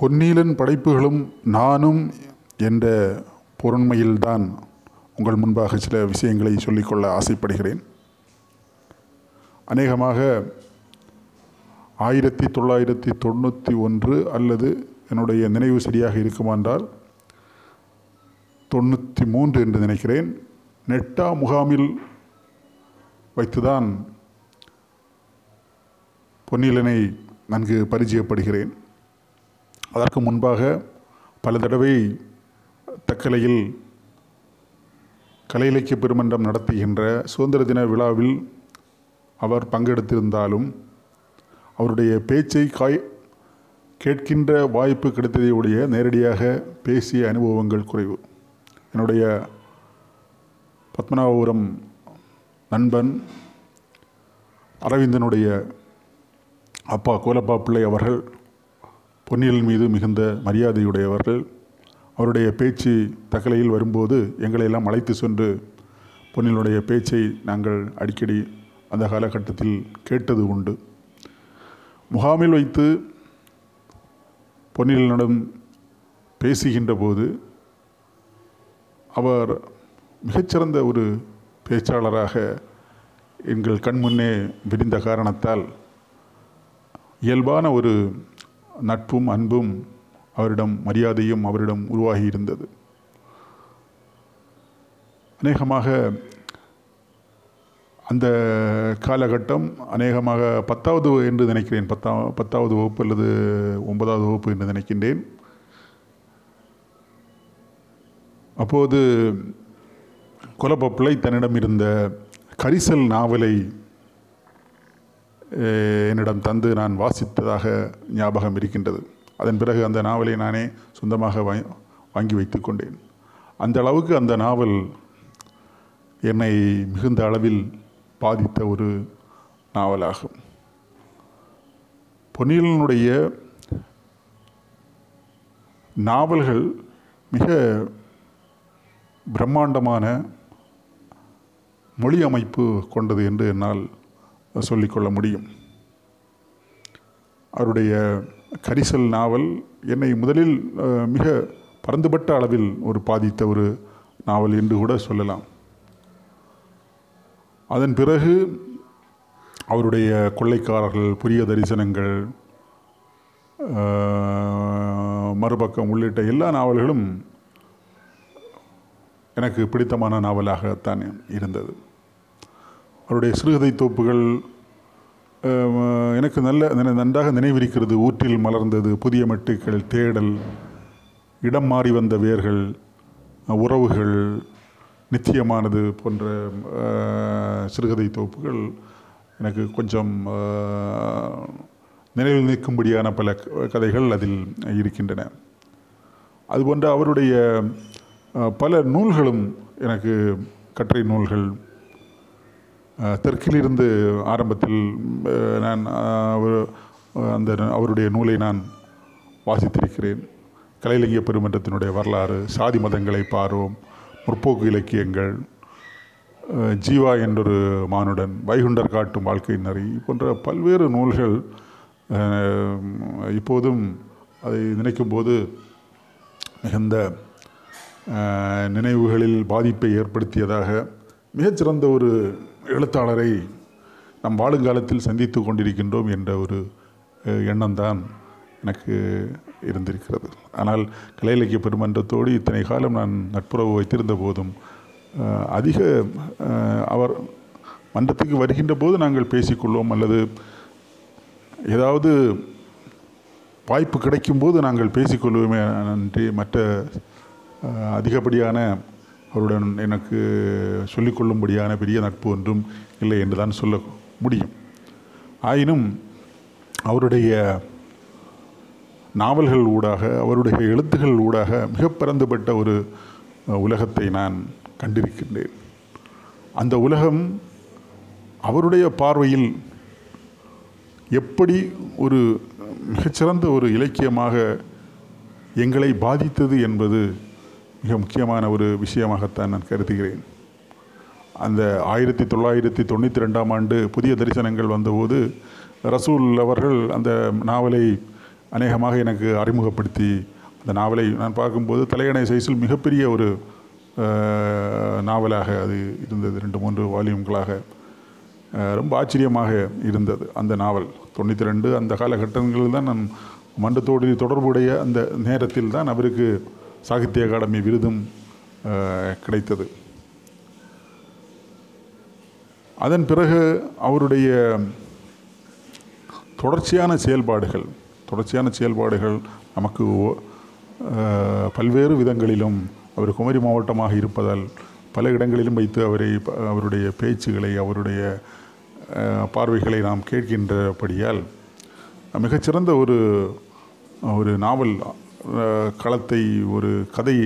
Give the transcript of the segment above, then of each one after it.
பொன்னீலன் படைப்புகளும் நானும் என்ற பொருண்மையில்தான் உங்கள் முன்பாக சில விஷயங்களை சொல்லிக்கொள்ள ஆசைப்படுகிறேன். அநேகமாக ஆயிரத்தி தொள்ளாயிரத்தி தொண்ணூற்றி ஒன்று அல்லது என்னுடைய நினைவு சரியாக இருக்குமான்றால் தொண்ணூற்றி மூன்று என்று நினைக்கிறேன். நெட்டா முகாமில் வைத்துதான் பொன்னிலனை நன்கு பரிச்சயப்படுகிறேன் அதற்கு முன்பாக பல தடவை தக்கலையில் கலை இலக்கிய பெருமன்றம் நடத்துகின்ற சுதந்திர தின விழாவில் அவர் பங்கெடுத்திருந்தாலும் அவருடைய பேச்சை காய் கேட்கின்ற வாய்ப்பு கிடைத்ததை உடைய நேரடியாக பேசிய அனுபவங்கள் குறைவு. என்னுடைய பத்மநாபபுரம் நண்பன் அரவிந்தனுடைய அப்பா கோலப்பா பிள்ளை அவர்கள் பொன்னியல் மீது மிகுந்த மரியாதையுடையவர்கள் அவருடைய பேச்சு தகலையில் வரும்போது எங்களை எல்லாம் அழைத்து சென்று பொன்னியலுடைய பேச்சை நாங்கள் அடிக்கடி அந்த காலகட்டத்தில் கேட்டது உண்டு. முகாமில் வைத்து பொன்னியலிடம் பேசுகின்ற போது அவர் மிகச்சிறந்த ஒரு பேச்சாளராக எங்கள் கண்முன்னே விரிந்த காரணத்தால் இயல்பான ஒரு நட்பும் அன்பும் அவரிடம் மரியாதையும் அவரிடம் உருவாகி இருந்தது அநேகமாக அந்த காலகட்டம் அநேகமாக பத்தாவது என்று நினைக்கிறேன். பத்தா பத்தாவது வகுப்பு அல்லது ஒன்பதாவது வகுப்பு என்று நினைக்கின்றேன். அப்போது கொலப்பப்பிள்ளை தன்னிடம் இருந்த கரிசல் நாவலை என்னிடம் தந்து நான் வாசித்ததாக ஞாபகம் இருக்கின்றது. அதன் பிறகு அந்த நாவலை நானே சொந்தமாக வாங்கி வைத்து கொண்டேன். அந்த அளவுக்கு அந்த நாவல் என்னை மிகுந்த அளவில் பாதித்த ஒரு நாவலாகும். பொன்னியலனுடைய நாவல்கள் மிக பிரம்மாண்டமான மொழி அமைப்பு கொண்டது என்று என்னால் சொல்லிக்கொள்ள முடியும். அவருடைய கரிசல் நாவல் என்னை முதலில் மிக பரந்துபட்ட அளவில் ஒரு பாதித்த ஒரு நாவல் என்று கூட சொல்லலாம். அதன் பிறகு அவருடைய கொள்ளைக்காரர்கள் புரிய தரிசனங்கள் மறுபக்கம் உள்ளிட்ட எல்லா நாவல்களும் எனக்கு பிடித்தமான நாவலாகத்தான் இருந்தது. அவருடைய சிறுகதை தொப்புகள் எனக்கு நல்ல நன்றாக நினைவிருக்கிறது. ஊற்றில் மலர்ந்தது புதிய மெட்டுக்கள் தேடல் இடம் மாறி வந்த வேர்கள் உறவுகள் நிச்சயமானது போன்ற சிறுகதை தொகுப்புகள் எனக்கு கொஞ்சம் நினைவில் நிற்கும்படியான பல கதைகள் அதில் இருக்கின்றன. அதுபோன்ற அவருடைய பல நூல்களும் எனக்கு கற்றை நூல்கள் தெற்கிலிருந்து ஆரம்பத்தில் நான் அவர் அந்த அவருடைய நூலை நான் வாசித்திருக்கிறேன். கலை பெருமன்றத்தினுடைய வரலாறு சாதி மதங்களை பார்வோம் முற்போக்கு இலக்கியங்கள் ஜீவா என்றொரு மானுடன் வைகுண்டர் காட்டும் வாழ்க்கை நெறி போன்ற பல்வேறு நூல்கள் இப்போதும் அதை நினைக்கும்போது மிகுந்த நினைவுகளில் பாதிப்பை ஏற்படுத்தியதாக மிகச்சிறந்த ஒரு எழுத்தாளரை நம் வாழுங்காலத்தில் சந்தித்து கொண்டிருக்கின்றோம் என்ற ஒரு எண்ணம்தான் எனக்கு இருந்திருக்கிறது. ஆனால் கலை இலக்கிய பெருமன்றத்தோடு இத்தனை காலம் நான் நட்புறவு வைத்திருந்த போதும் அதிக அவர் மன்றத்துக்கு வருகின்ற போது நாங்கள் பேசிக்கொள்வோம் அல்லது ஏதாவது வாய்ப்பு கிடைக்கும்போது நாங்கள் பேசிக்கொள்வோமே நன்றி மற்ற அதிகப்படியான அவருடன் எனக்கு சொல்லிக்கொள்ளும்படியான பெரிய நட்பு ஒன்றும் இல்லை என்று தான் சொல்ல முடியும். ஆயினும் அவருடைய நாவல்கள் ஊடாக அவருடைய எழுத்துகள் ஊடாக மிக பரந்துபட்ட ஒரு உலகத்தை நான் கண்டிருக்கின்றேன். அந்த உலகம் அவருடைய பார்வையில் எப்படி ஒரு மிகச்சிறந்த ஒரு இலக்கியமாக எங்களை பாதித்தது என்பது மிக முக்கியமான ஒரு விஷயமாகத்தான் நான் கருதுகிறேன். அந்த ஆயிரத்தி தொள்ளாயிரத்தி தொண்ணூற்றி ரெண்டாம் ஆண்டு புதிய தரிசனங்கள் வந்தபோது ரசூல் அவர்கள் அந்த நாவலை அநேகமாக எனக்கு அறிமுகப்படுத்தி அந்த நாவலை நான் பார்க்கும்போது தலையணை சைஸில் மிகப்பெரிய ஒரு நாவலாக அது இருந்தது. ரெண்டு மூன்று வால்யூம்களாக ரொம்ப ஆச்சரியமாக இருந்தது அந்த நாவல். தொண்ணூற்றி ரெண்டு அந்த காலகட்டங்களில் தான் நான் மண்டத்தோடு தொடர்புடைய அந்த நேரத்தில் தான் அவருக்கு சாகித்ய அகாடமி விருதும் கிடைத்தது. அதன் பிறகு அவருடைய தொடர்ச்சியான செயல்பாடுகள் தொடர்ச்சியான செயல்பாடுகள் நமக்கு பல்வேறு விதங்களிலும் அவர் குமரி மாவட்டமாக இருப்பதால் பல இடங்களிலும் வைத்து அவரை அவருடைய பேச்சுகளை அவருடைய பார்வைகளை நாம் கேட்கின்றபடியால் மிகச்சிறந்த ஒரு ஒரு நாவல் களத்தை ஒரு கதை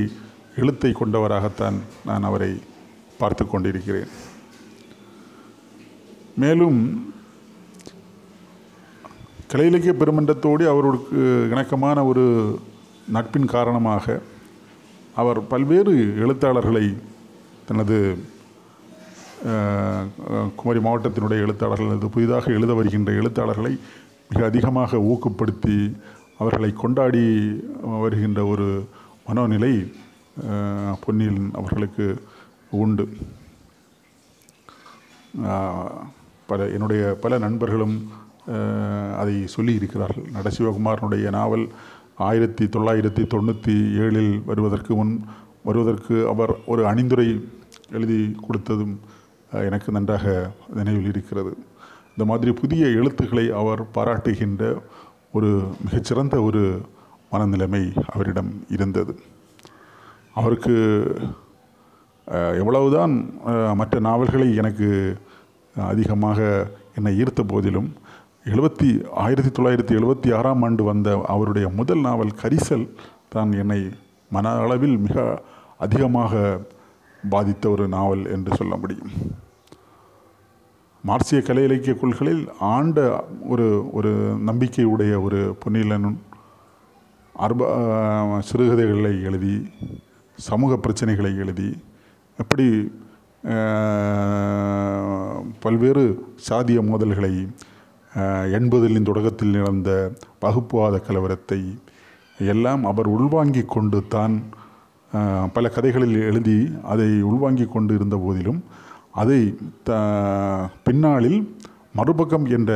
எழுத்தை கொண்டவராகத்தான் நான் அவரை பார்த்து கொண்டிருக்கிறேன். மேலும் கலை இலக்கிய பெருமன்றத்தோடு அவருக்கு இணக்கமான ஒரு நட்பின் காரணமாக அவர் பல்வேறு எழுத்தாளர்களை தனது குமரி மாவட்டத்தினுடைய எழுத்தாளர்கள் புதிதாக எழுத வருகின்ற எழுத்தாளர்களை மிக அதிகமாக ஊக்கப்படுத்தி அவர்களை கொண்டாடி வருகின்ற ஒரு மனோநிலை பொன்னியின் அவர்களுக்கு உண்டு. பல என்னுடைய பல நண்பர்களும் அதை சொல்லி இருக்கிறார்கள். நடசிவகுமாரனுடைய நாவல் ஆயிரத்தி தொள்ளாயிரத்தி தொண்ணூற்றி ஏழில் வருவதற்கு முன் வருவதற்கு அவர் ஒரு அணிந்துரை எழுதி கொடுத்ததும் எனக்கு நன்றாக நினைவில் இருக்கிறது. இந்த மாதிரி புதிய எழுத்துக்களை அவர் பாராட்டுகின்ற ஒரு மிகச்சிறந்த ஒரு மனநிலைமை அவரிடம் இருந்தது. அவருக்கு எவ்வளவுதான் மற்ற நாவல்களை எனக்கு அதிகமாக என்னை ஈர்த்த போதிலும் எழுபத்தி ஆயிரத்தி தொள்ளாயிரத்தி எழுபத்தி ஆறாம் ஆண்டு வந்த அவருடைய முதல் நாவல் கரிசல் தான் என்னை மன அளவில் மிக அதிகமாக பாதித்த ஒரு நாவல் என்று சொல்ல முடியும். மார்க்சிய கலை இலக்கிய கொள்கைகளில் ஆண்ட ஒரு ஒரு நம்பிக்கை உடைய ஒரு பொன்னிலனும் அர்ப சிறுகதைகளை எழுதி சமூக பிரச்சனைகளை எழுதி எப்படி பல்வேறு சாதிய மோதல்களை எண்பதிலின் தொடக்கத்தில் நடந்த வகுப்புவாத கலவரத்தை எல்லாம் அவர் உள்வாங்கி கொண்டு தான் பல கதைகளில் எழுதி அதை உள்வாங்கி கொண்டு இருந்த போதிலும் அதை த பின்னாளில் மறுபக்கம் என்ற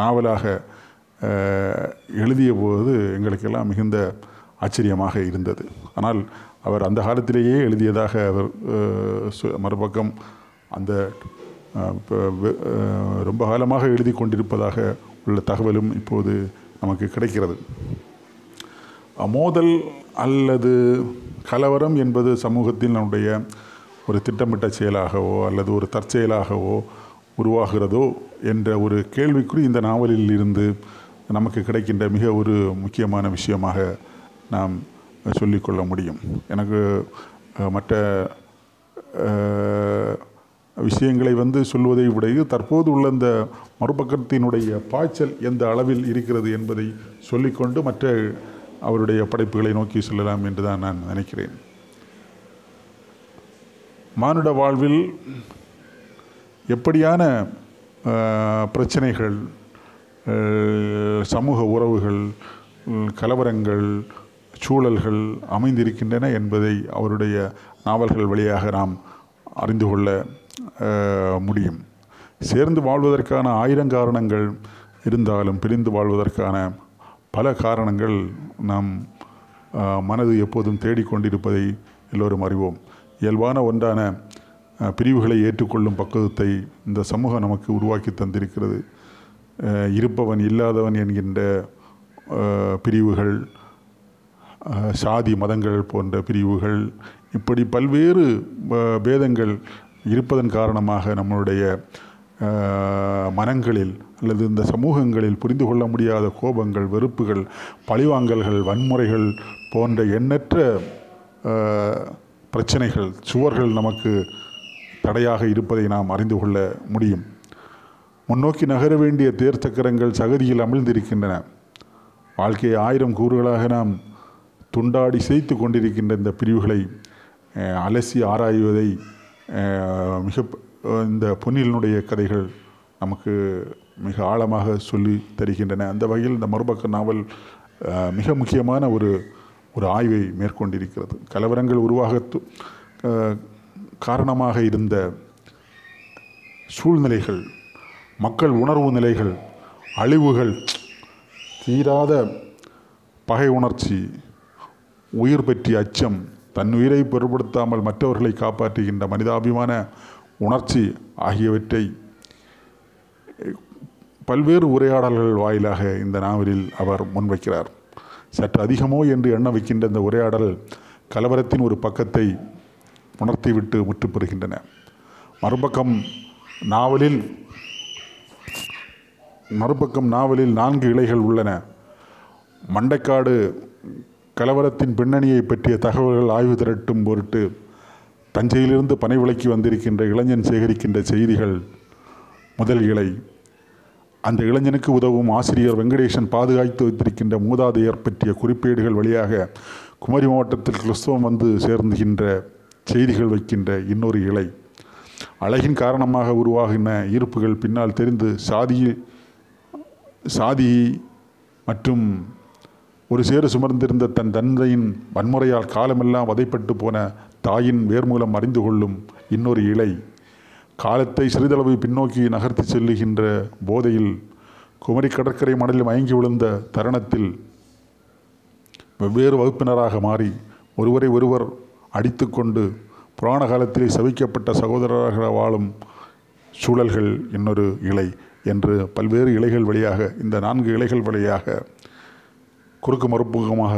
நாவலாக எழுதியபோது எழுதிய போது எங்களுக்கெல்லாம் மிகுந்த ஆச்சரியமாக இருந்தது. ஆனால் அவர் அந்த காலத்திலேயே எழுதியதாக அவர் மறுபக்கம் அந்த ரொம்ப காலமாக எழுதி கொண்டிருப்பதாக உள்ள தகவலும் இப்போது நமக்கு கிடைக்கிறது. மோதல் அல்லது கலவரம் என்பது சமூகத்தில் நம்முடைய ஒரு திட்டமிட்ட செயலாகவோ அல்லது ஒரு தற்செயலாகவோ உருவாகிறதோ என்ற ஒரு கேள்விக்குறி இந்த நாவலில் இருந்து நமக்கு கிடைக்கின்ற மிக ஒரு முக்கியமான விஷயமாக நாம் சொல்லிக்கொள்ள முடியும். எனக்கு மற்ற விஷயங்களை வந்து சொல்வதை விட தற்போது உள்ள இந்த மறுபக்கத்தினுடைய பாய்ச்சல் எந்த அளவில் இருக்கிறது என்பதை சொல்லிக்கொண்டு மற்ற அவருடைய படைப்புகளை நோக்கி செல்லலாம் என்று தான் நான் நினைக்கிறேன். மானுட வாழ்வில் எப்படியான பிரச்சனைகள் சமூக உறவுகள் கலவரங்கள் சூழல்கள் அமைந்திருக்கின்றன என்பதை அவருடைய நாவல்கள் வழியாக நாம் அறிந்து கொள்ள முடியும். சேர்ந்து வாழ்வதற்கான ஆயிரம் காரணங்கள் இருந்தாலும் பிரிந்து வாழ்வதற்கான பல காரணங்கள் நாம் மனது எப்போதும் தேடிக்கொண்டிருப்பதை எல்லோரும் அறிவோம். இயல்பான ஒன்றான பிரிவுகளை ஏற்றுக்கொள்ளும் பக்குவத்தை இந்த சமூகம் நமக்கு உருவாக்கி தந்திருக்கிறது. இருப்பவன் இல்லாதவன் என்கின்ற பிரிவுகள் சாதி மதங்கள் போன்ற பிரிவுகள் இப்படி பல்வேறு பேதங்கள் இருப்பதன் காரணமாக நம்மளுடைய மனங்களில் அல்லது இந்த சமூகங்களில் புரிந்து கொள்ள முடியாத கோபங்கள் வெறுப்புகள் பழிவாங்கல்கள் வன்முறைகள் போன்ற எண்ணற்ற பிரச்சனைகள் சுவர்கள் நமக்கு தடையாக இருப்பதை நாம் அறிந்து கொள்ள முடியும். முன்னோக்கி நகர வேண்டிய தேர் சக்கரங்கள் சகதியில் அமிழ்ந்திருக்கின்றன. வாழ்க்கையை ஆயிரம் கூறுகளாக நாம் துண்டாடி செய்து கொண்டிருக்கின்ற இந்த பிரிவுகளை அலசி ஆராய்வதை மிக இந்த பொன்னிலினுடைய கதைகள் நமக்கு மிக ஆழமாக சொல்லி தருகின்றன. அந்த வகையில் இந்த மறுபக்க நாவல் மிக முக்கியமான ஒரு ஒரு ஆய்வை மேற்கொண்டிருக்கிறது. கலவரங்கள் உருவாக காரணமாக இருந்த சூழ்நிலைகள் மக்கள் உணர்வு நிலைகள் அழிவுகள் தீராத பகை உணர்ச்சி உயிர் பற்றிய அச்சம் தன் உயிரை பொருட்படுத்தாமல் மற்றவர்களை காப்பாற்றுகின்ற மனிதாபிமான உணர்ச்சி ஆகியவற்றை பல்வேறு உரையாடல்கள் வாயிலாக இந்த நாவலில் அவர் முன்வைக்கிறார். சற்று அதிகமோ என்று எண்ண வைக்கின்ற இந்த உரையாடல் கலவரத்தின் ஒரு பக்கத்தை உணர்த்திவிட்டு முற்றுப்பெறுகின்றன. மறுபக்கம் நாவலில் மறுபக்கம் நாவலில் நான்கு இலைகள் உள்ளன. மண்டைக்காடு கலவரத்தின் பின்னணியை பற்றிய தகவல்கள் ஆய்வு திரட்டும் பொருட்டு தஞ்சையிலிருந்து பனை விலைக்கு வந்திருக்கின்ற இளைஞன் சேகரிக்கின்ற செய்திகள் முதல் இலை அந்த இளைஞனுக்கு உதவும் ஆசிரியர் வெங்கடேசன் பாதுகாத்து வைத்திருக்கின்ற மூதாதையர் பற்றிய குறிப்பேடுகள் வழியாக குமரி மாவட்டத்தில் கிறிஸ்தவம் வந்து சேர்ந்துகின்ற செய்திகள் வைக்கின்ற இன்னொரு இலை. அழகின் காரணமாக உருவாகின ஈர்ப்புகள் பின்னால் தெரிந்து சாதி சாதி மற்றும் ஒரு சேறு சுமர்ந்திருந்த தன் தந்தையின் வன்முறையால் காலமெல்லாம் வதைப்பட்டு போன தாயின் வேர்மூலம் அறிந்து கொள்ளும் இன்னொரு இலை. காலத்தை சிறிதளவு பின்னோக்கி நகர்த்தி செல்லுகின்ற போதையில் குமரி கடற்கரை மணலில் மயங்கி விழுந்த தருணத்தில் வெவ்வேறு வகுப்பினராக மாறி ஒருவரை ஒருவர் அடித்துக்கொண்டு புராண காலத்திலே சவிக்கப்பட்ட சகோதரராக வாழும் சூழல்கள் இன்னொரு இலை என்று பல்வேறு இலைகள் வழியாக இந்த நான்கு இலைகள் வழியாக குறுக்கு மறுபக்கமாக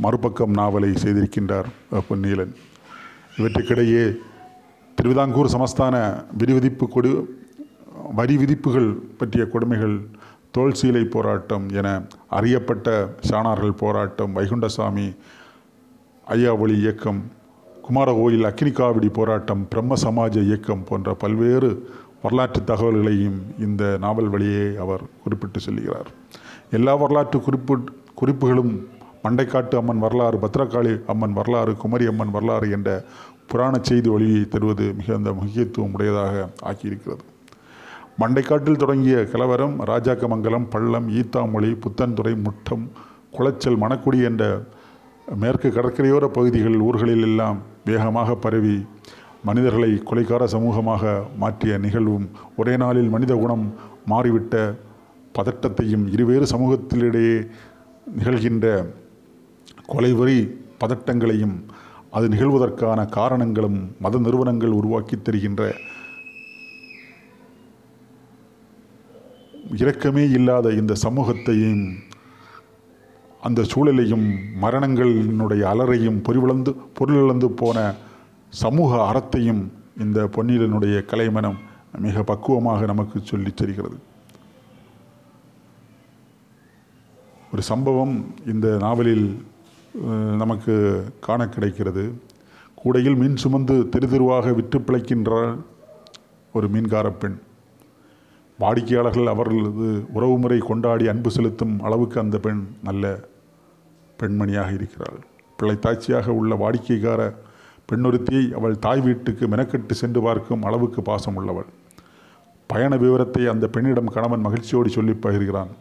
மறுபக்கம் நாவலை செய்திருக்கின்றார் பொன்னீலன் இவற்றுக்கிடையே திருவிதாங்கூர் சமஸ்தான விதிவிதிப்பு கொடு வரி விதிப்புகள் பற்றிய கொடுமைகள் தோல் சீலை போராட்டம் என அறியப்பட்ட சாணார்கள் போராட்டம் வைகுண்டசாமி ஐயாவொளி இயக்கம் குமார கோயில் போராட்டம் பிரம்ம சமாஜ இயக்கம் போன்ற பல்வேறு வரலாற்று தகவல்களையும் இந்த நாவல் வழியே அவர் குறிப்பிட்டு செல்கிறார். எல்லா வரலாற்று குறிப்பு குறிப்புகளும் மண்டைக்காட்டு அம்மன் வரலாறு பத்ரகாளி அம்மன் வரலாறு குமரி அம்மன் வரலாறு என்ற புராண செய்தி வழியை தருவது மிகுந்த முக்கியத்துவம் உடையதாக ஆக்கியிருக்கிறது. மண்டைக்காட்டில் தொடங்கிய கலவரம் ராஜாக்கமங்கலம் பள்ளம் ஈத்தாமொழி புத்தன்துறை முட்டம் குளச்சல் மணக்குடி என்ற மேற்கு கடற்கரையோர பகுதிகள் ஊர்களில் எல்லாம் வேகமாக பரவி மனிதர்களை கொலைக்கார சமூகமாக மாற்றிய நிகழ்வும் ஒரே நாளில் மனித குணம் மாறிவிட்ட பதட்டத்தையும் இருவேறு சமூகத்திலிடையே நிகழ்கின்ற கொலைவரி பதட்டங்களையும் அது நிகழ்வதற்கான காரணங்களும் மத நிறுவனங்கள் உருவாக்கி தருகின்ற இரக்கமே இல்லாத இந்த சமூகத்தையும் அந்த சூழலையும் மரணங்களினுடைய அலறையும் பொறிவிழந்து பொருளிழந்து போன சமூக அறத்தையும் இந்த பொன்னீலனுடைய கலைமனம் மிக பக்குவமாக நமக்கு சொல்லி தருகிறது. ஒரு சம்பவம் இந்த நாவலில் நமக்கு காண கிடைக்கிறது. கூடையில் மீன் சுமந்து தெரு தெருவாக விற்று பிழைக்கின்றாள் ஒரு மீன்கார பெண். வாடிக்கையாளர்கள் அவர்களது உறவுமுறை கொண்டாடி அன்பு செலுத்தும் அளவுக்கு அந்த பெண் நல்ல பெண்மணியாக இருக்கிறாள். பிள்ளைத்தாட்சியாக உள்ள வாடிக்கைக்கார பெண்ணொருத்தியை அவள் தாய் வீட்டுக்கு மெனக்கெட்டு சென்று பார்க்கும் அளவுக்கு பாசம் உள்ளவள் பயண விவரத்தை அந்த பெண்ணிடம் கணவன் மகிழ்ச்சியோடு சொல்லி பகிர்கிறான்.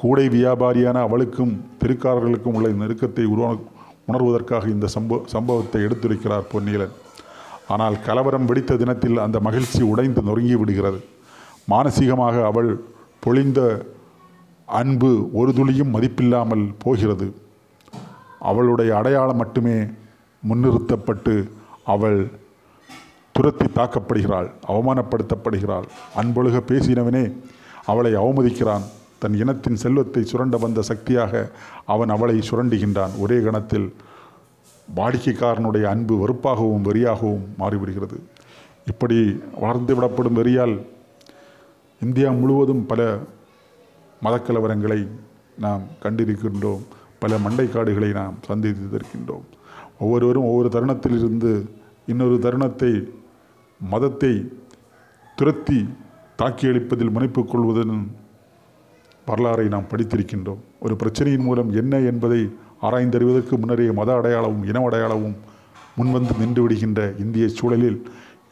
கூடை வியாபாரியான அவளுக்கும் திருக்காரர்களுக்கும் உள்ள நெருக்கத்தை உருவா உணர்வதற்காக இந்த சம்பவ சம்பவத்தை எடுத்துரைக்கிறார் பொன்னீலன் ஆனால் கலவரம் வெடித்த தினத்தில் அந்த மகிழ்ச்சி உடைந்து நொறுங்கி விடுகிறது. மானசீகமாக அவள் பொழிந்த அன்பு ஒரு துளியும் மதிப்பில்லாமல் போகிறது. அவளுடைய அடையாளம் மட்டுமே முன்னிறுத்தப்பட்டு அவள் துரத்தி தாக்கப்படுகிறாள் அவமானப்படுத்தப்படுகிறாள். அன்பொழுக பேசினவனே அவளை அவமதிக்கிறான். தன் இனத்தின் செல்வத்தை சுரண்ட வந்த சக்தியாக அவன் அவளை சுரண்டுகின்றான். ஒரே கணத்தில் வாடிக்கைக்காரனுடைய அன்பு வெறுப்பாகவும் வெறியாகவும் மாறிவிடுகிறது. இப்படி வளர்ந்து விடப்படும் வெறியால் இந்தியா முழுவதும் பல மதக்கலவரங்களை நாம் கண்டிருக்கின்றோம். பல மண்டைக்காடுகளை நாம் சந்தித்திருக்கின்றோம். ஒவ்வொருவரும் ஒவ்வொரு தருணத்திலிருந்து இன்னொரு தருணத்தை மதத்தை துரத்தி தாக்கி அளிப்பதில் கொள்வதன் வரலாறை நாம் படித்திருக்கின்றோம். ஒரு பிரச்சனையின் மூலம் என்ன என்பதை ஆராய்ந்தறிவதற்கு முன்னரே மத அடையாளமும் இன அடையாளமும் முன்வந்து நின்று விடுகின்ற இந்திய சூழலில்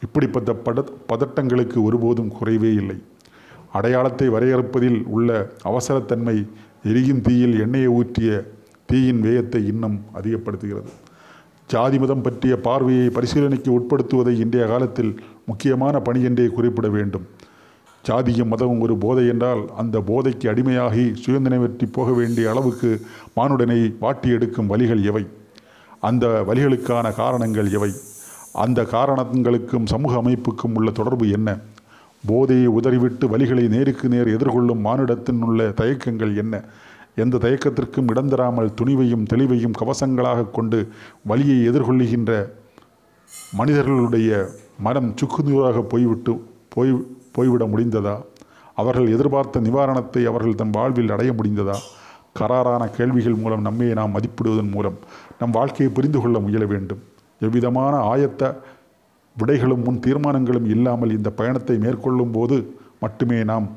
இப்படிப்பட்ட பட பதட்டங்களுக்கு ஒருபோதும் குறைவே இல்லை. அடையாளத்தை வரையறுப்பதில் உள்ள அவசரத்தன்மை எரியும் தீயில் எண்ணெயை ஊற்றிய தீயின் வேயத்தை இன்னும் அதிகப்படுத்துகிறது. ஜாதி மதம் பற்றிய பார்வையை பரிசீலனைக்கு உட்படுத்துவதை இன்றைய காலத்தில் முக்கியமான பணி என்றே குறிப்பிட வேண்டும். ஜாதியும் மதமும் ஒரு போதை என்றால் அந்த போதைக்கு அடிமையாகி சுயநினைவற்றி போக வேண்டிய அளவுக்கு மானுடனை வாட்டி எடுக்கும் வழிகள் எவை? அந்த வழிகளுக்கான காரணங்கள் எவை? அந்த காரணங்களுக்கும் சமூக அமைப்புக்கும் உள்ள தொடர்பு என்ன? போதையை உதறிவிட்டு வழிகளை நேருக்கு நேர் எதிர்கொள்ளும் மானிடத்தின் உள்ள தயக்கங்கள் என்ன? எந்த தயக்கத்திற்கும் இடம் தராமல் துணிவையும் தெளிவையும் கவசங்களாக கொண்டு வழியை எதிர்கொள்ளுகின்ற மனிதர்களுடைய மனம் சுக்குநூறாக போய்விட்டு போய் போய்விட முடிந்ததா? அவர்கள் எதிர்பார்த்த நிவாரணத்தை அவர்கள் தம் வாழ்வில் அடைய முடிந்ததா? கராரான கேள்விகள் மூலம் நம்மை நாம் மதிப்பிடுவதன் மூலம் நம் வாழ்க்கையை புரிந்து கொள்ள முயல வேண்டும். எவ்விதமான ஆயத்த விடைகளும் முன் தீர்மானங்களும் இல்லாமல் இந்த பயணத்தை மேற்கொள்ளும் போது மட்டுமே நாம்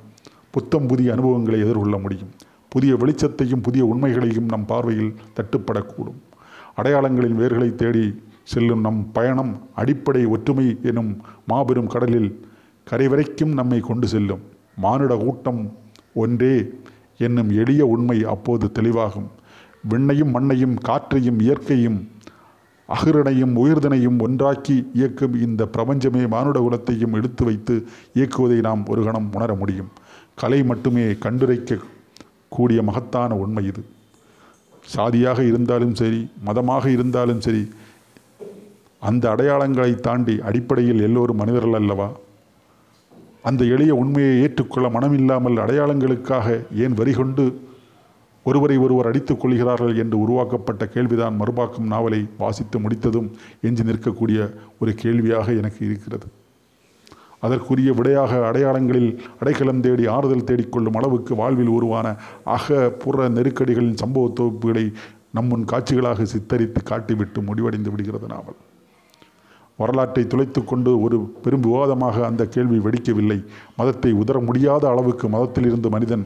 புத்தம் புதிய அனுபவங்களை எதிர்கொள்ள முடியும். புதிய வெளிச்சத்தையும் புதிய உண்மைகளையும் நம் பார்வையில் தட்டுப்படக்கூடும். அடையாளங்களின் வேர்களை தேடி செல்லும் நம் பயணம் அடிப்படை ஒற்றுமை எனும் மாபெரும் கடலில் கரை வரைக்கும் நம்மை கொண்டு செல்லும். மானுட கூட்டம் ஒன்றே என்னும் எளிய உண்மை அப்போது தெளிவாகும். விண்ணையும் மண்ணையும் காற்றையும் இயற்கையும் அகிரனையும் உயிர்தனையும் ஒன்றாக்கி இயக்கும் இந்த பிரபஞ்சமே மானுட குலத்தையும் எடுத்து வைத்து இயக்குவதை நாம் ஒரு கணம் உணர முடியும். கலை மட்டுமே கண்டுரைக்க கூடிய மகத்தான உண்மை இது. சாதியாக இருந்தாலும் சரி மதமாக இருந்தாலும் சரி அந்த அடையாளங்களை தாண்டி அடிப்படையில் எல்லோரும் மனிதர்கள் அல்லவா? அந்த எளிய உண்மையை ஏற்றுக்கொள்ள மனமில்லாமல் அடையாளங்களுக்காக ஏன் வரி கொண்டு ஒருவரை ஒருவர் அடித்துக் கொள்கிறார்கள் என்று உருவாக்கப்பட்ட கேள்விதான் மறுபாக்கம் நாவலை வாசித்து முடித்ததும் எஞ்சி நிற்கக்கூடிய ஒரு கேள்வியாக எனக்கு இருக்கிறது. அதற்குரிய விடையாக அடையாளங்களில் அடைக்கலம் தேடி ஆறுதல் தேடிக்கொள்ளும் அளவுக்கு வாழ்வில் உருவான அக புற நெருக்கடிகளின் சம்பவ தொகுப்புகளை நம்முன் காட்சிகளாக சித்தரித்து காட்டிவிட்டு முடிவடைந்து விடுகிறது நாவல். வரலாற்றை துளைத்து கொண்டு ஒரு பெரும் விவாதமாக அந்த கேள்வி வெடிக்கவில்லை. மதத்தை உதர முடியாத அளவுக்கு மதத்தில் இருந்து மனிதன்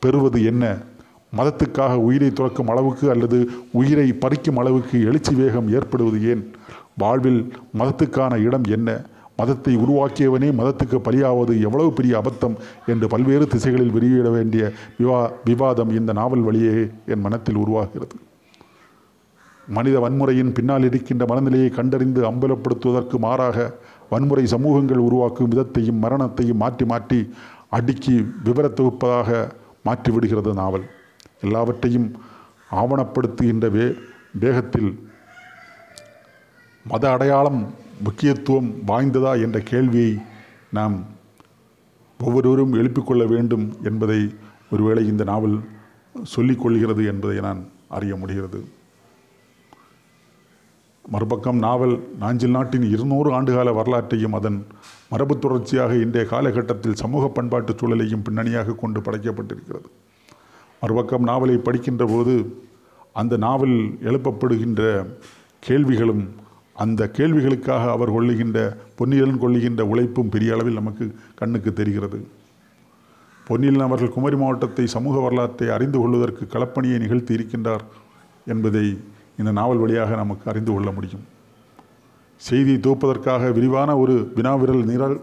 பெறுவது என்ன? மதத்துக்காக உயிரை துறக்கும் அளவுக்கு அல்லது உயிரை பறிக்கும் அளவுக்கு எழுச்சி வேகம் ஏற்படுவது ஏன்? வாழ்வில் மதத்துக்கான இடம் என்ன? மதத்தை உருவாக்கியவனே மதத்துக்கு பலியாவது எவ்வளவு பெரிய அபத்தம் என்று பல்வேறு திசைகளில் வெளியிட வேண்டிய விவா விவாதம் இந்த நாவல் வழியே என் மனத்தில் உருவாகிறது. மனித வன்முறையின் பின்னால் இருக்கின்ற மனநிலையை கண்டறிந்து அம்பலப்படுத்துவதற்கு மாறாக வன்முறை சமூகங்கள் உருவாக்கும் விதத்தையும் மரணத்தையும் மாற்றி மாற்றி அடுக்கி விவரத்தொகுப்பதாக மாற்றிவிடுகிறது நாவல். எல்லாவற்றையும் ஆவணப்படுத்துகின்ற வே வேகத்தில் மத அடையாளம் முக்கியத்துவம் வாய்ந்ததா என்ற கேள்வியை நாம் ஒவ்வொருவரும் எழுப்பிக்கொள்ள வேண்டும் என்பதை ஒருவேளை இந்த நாவல் சொல்லிக்கொள்கிறது என்பதை நான் அறிய முடிகிறது. மறுபக்கம் நாவல் நாஞ்சில் நாட்டின் இருநூறு ஆண்டுகால வரலாற்றையும் அதன் மரபு தொடர்ச்சியாக இன்றைய காலகட்டத்தில் சமூக பண்பாட்டு சூழலையும் பின்னணியாக கொண்டு படைக்கப்பட்டிருக்கிறது. மறுபக்கம் நாவலை படிக்கின்ற போது அந்த நாவல் எழுப்பப்படுகின்ற கேள்விகளும் அந்த கேள்விகளுக்காக அவர் கொள்ளுகின்ற பொன்னியலன் கொள்ளுகின்ற உழைப்பும் பெரிய அளவில் நமக்கு கண்ணுக்கு தெரிகிறது. பொன்னியலன் அவர்கள் குமரி மாவட்டத்தை சமூக வரலாற்றை அறிந்து கொள்வதற்கு களப்பணியை நிகழ்த்தி இருக்கின்றார் என்பதை இந்த நாவல் வழியாக நமக்கு அறிந்து கொள்ள முடியும். செய்தி தொகுப்பதற்காக விரிவான ஒரு வினாவிரல் நிரல்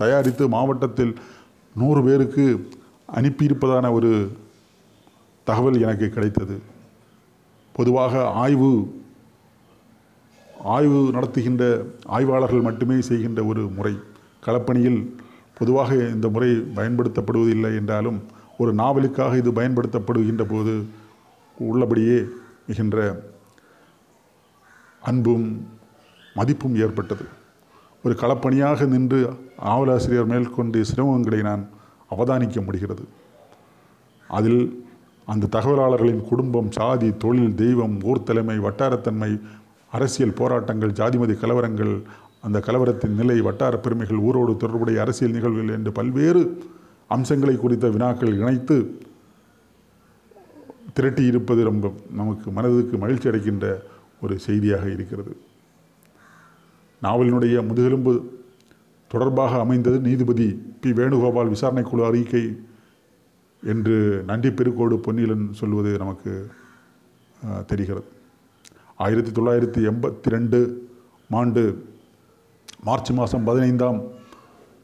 தயாரித்து மாவட்டத்தில் நூறு பேருக்கு அனுப்பியிருப்பதான ஒரு தகவல் எனக்கு கிடைத்தது. பொதுவாக ஆய்வு ஆய்வு நடத்துகின்ற ஆய்வாளர்கள் மட்டுமே செய்கின்ற ஒரு முறை. களப்பணியில் பொதுவாக இந்த முறை பயன்படுத்தப்படுவதில்லை என்றாலும் ஒரு நாவலுக்காக இது பயன்படுத்தப்படுகின்ற போது உள்ளபடியே மிகின்ற அன்பும் மதிப்பும் ஏற்பட்டது. ஒரு களப்பணியாக நின்று ஆவலாசிரியர் மேற்கொண்டு சிரமங்களை நான் அவதானிக்க முடிகிறது. அதில் அந்த தகவலாளர்களின் குடும்பம் சாதி தொழில் தெய்வம் ஊர் தலைமை வட்டாரத்தன்மை அரசியல் போராட்டங்கள் ஜாதிமதி கலவரங்கள் அந்த கலவரத்தின் நிலை வட்டார பெருமைகள் ஊரோடு தொடர்புடைய அரசியல் நிகழ்வுகள் என்று பல்வேறு அம்சங்களை குறித்த வினாக்கள் இணைத்து திரட்டி இருப்பது ரொம்ப நமக்கு மனதுக்கு மகிழ்ச்சி அடைக்கின்ற ஒரு செய்தியாக இருக்கிறது. நாவலினுடைய முதுகெலும்பு தொடர்பாக அமைந்தது நீதிபதி பி. வேணுகோபால் விசாரணை குழு அறிக்கை என்று நன்றி பெருக்கோடு பொன்னிலன் சொல்வது நமக்கு தெரிகிறது. ஆயிரத்தி தொள்ளாயிரத்தி எண்பத்தி ரெண்டு ஆண்டு மார்ச் மாதம் பதினைந்தாம்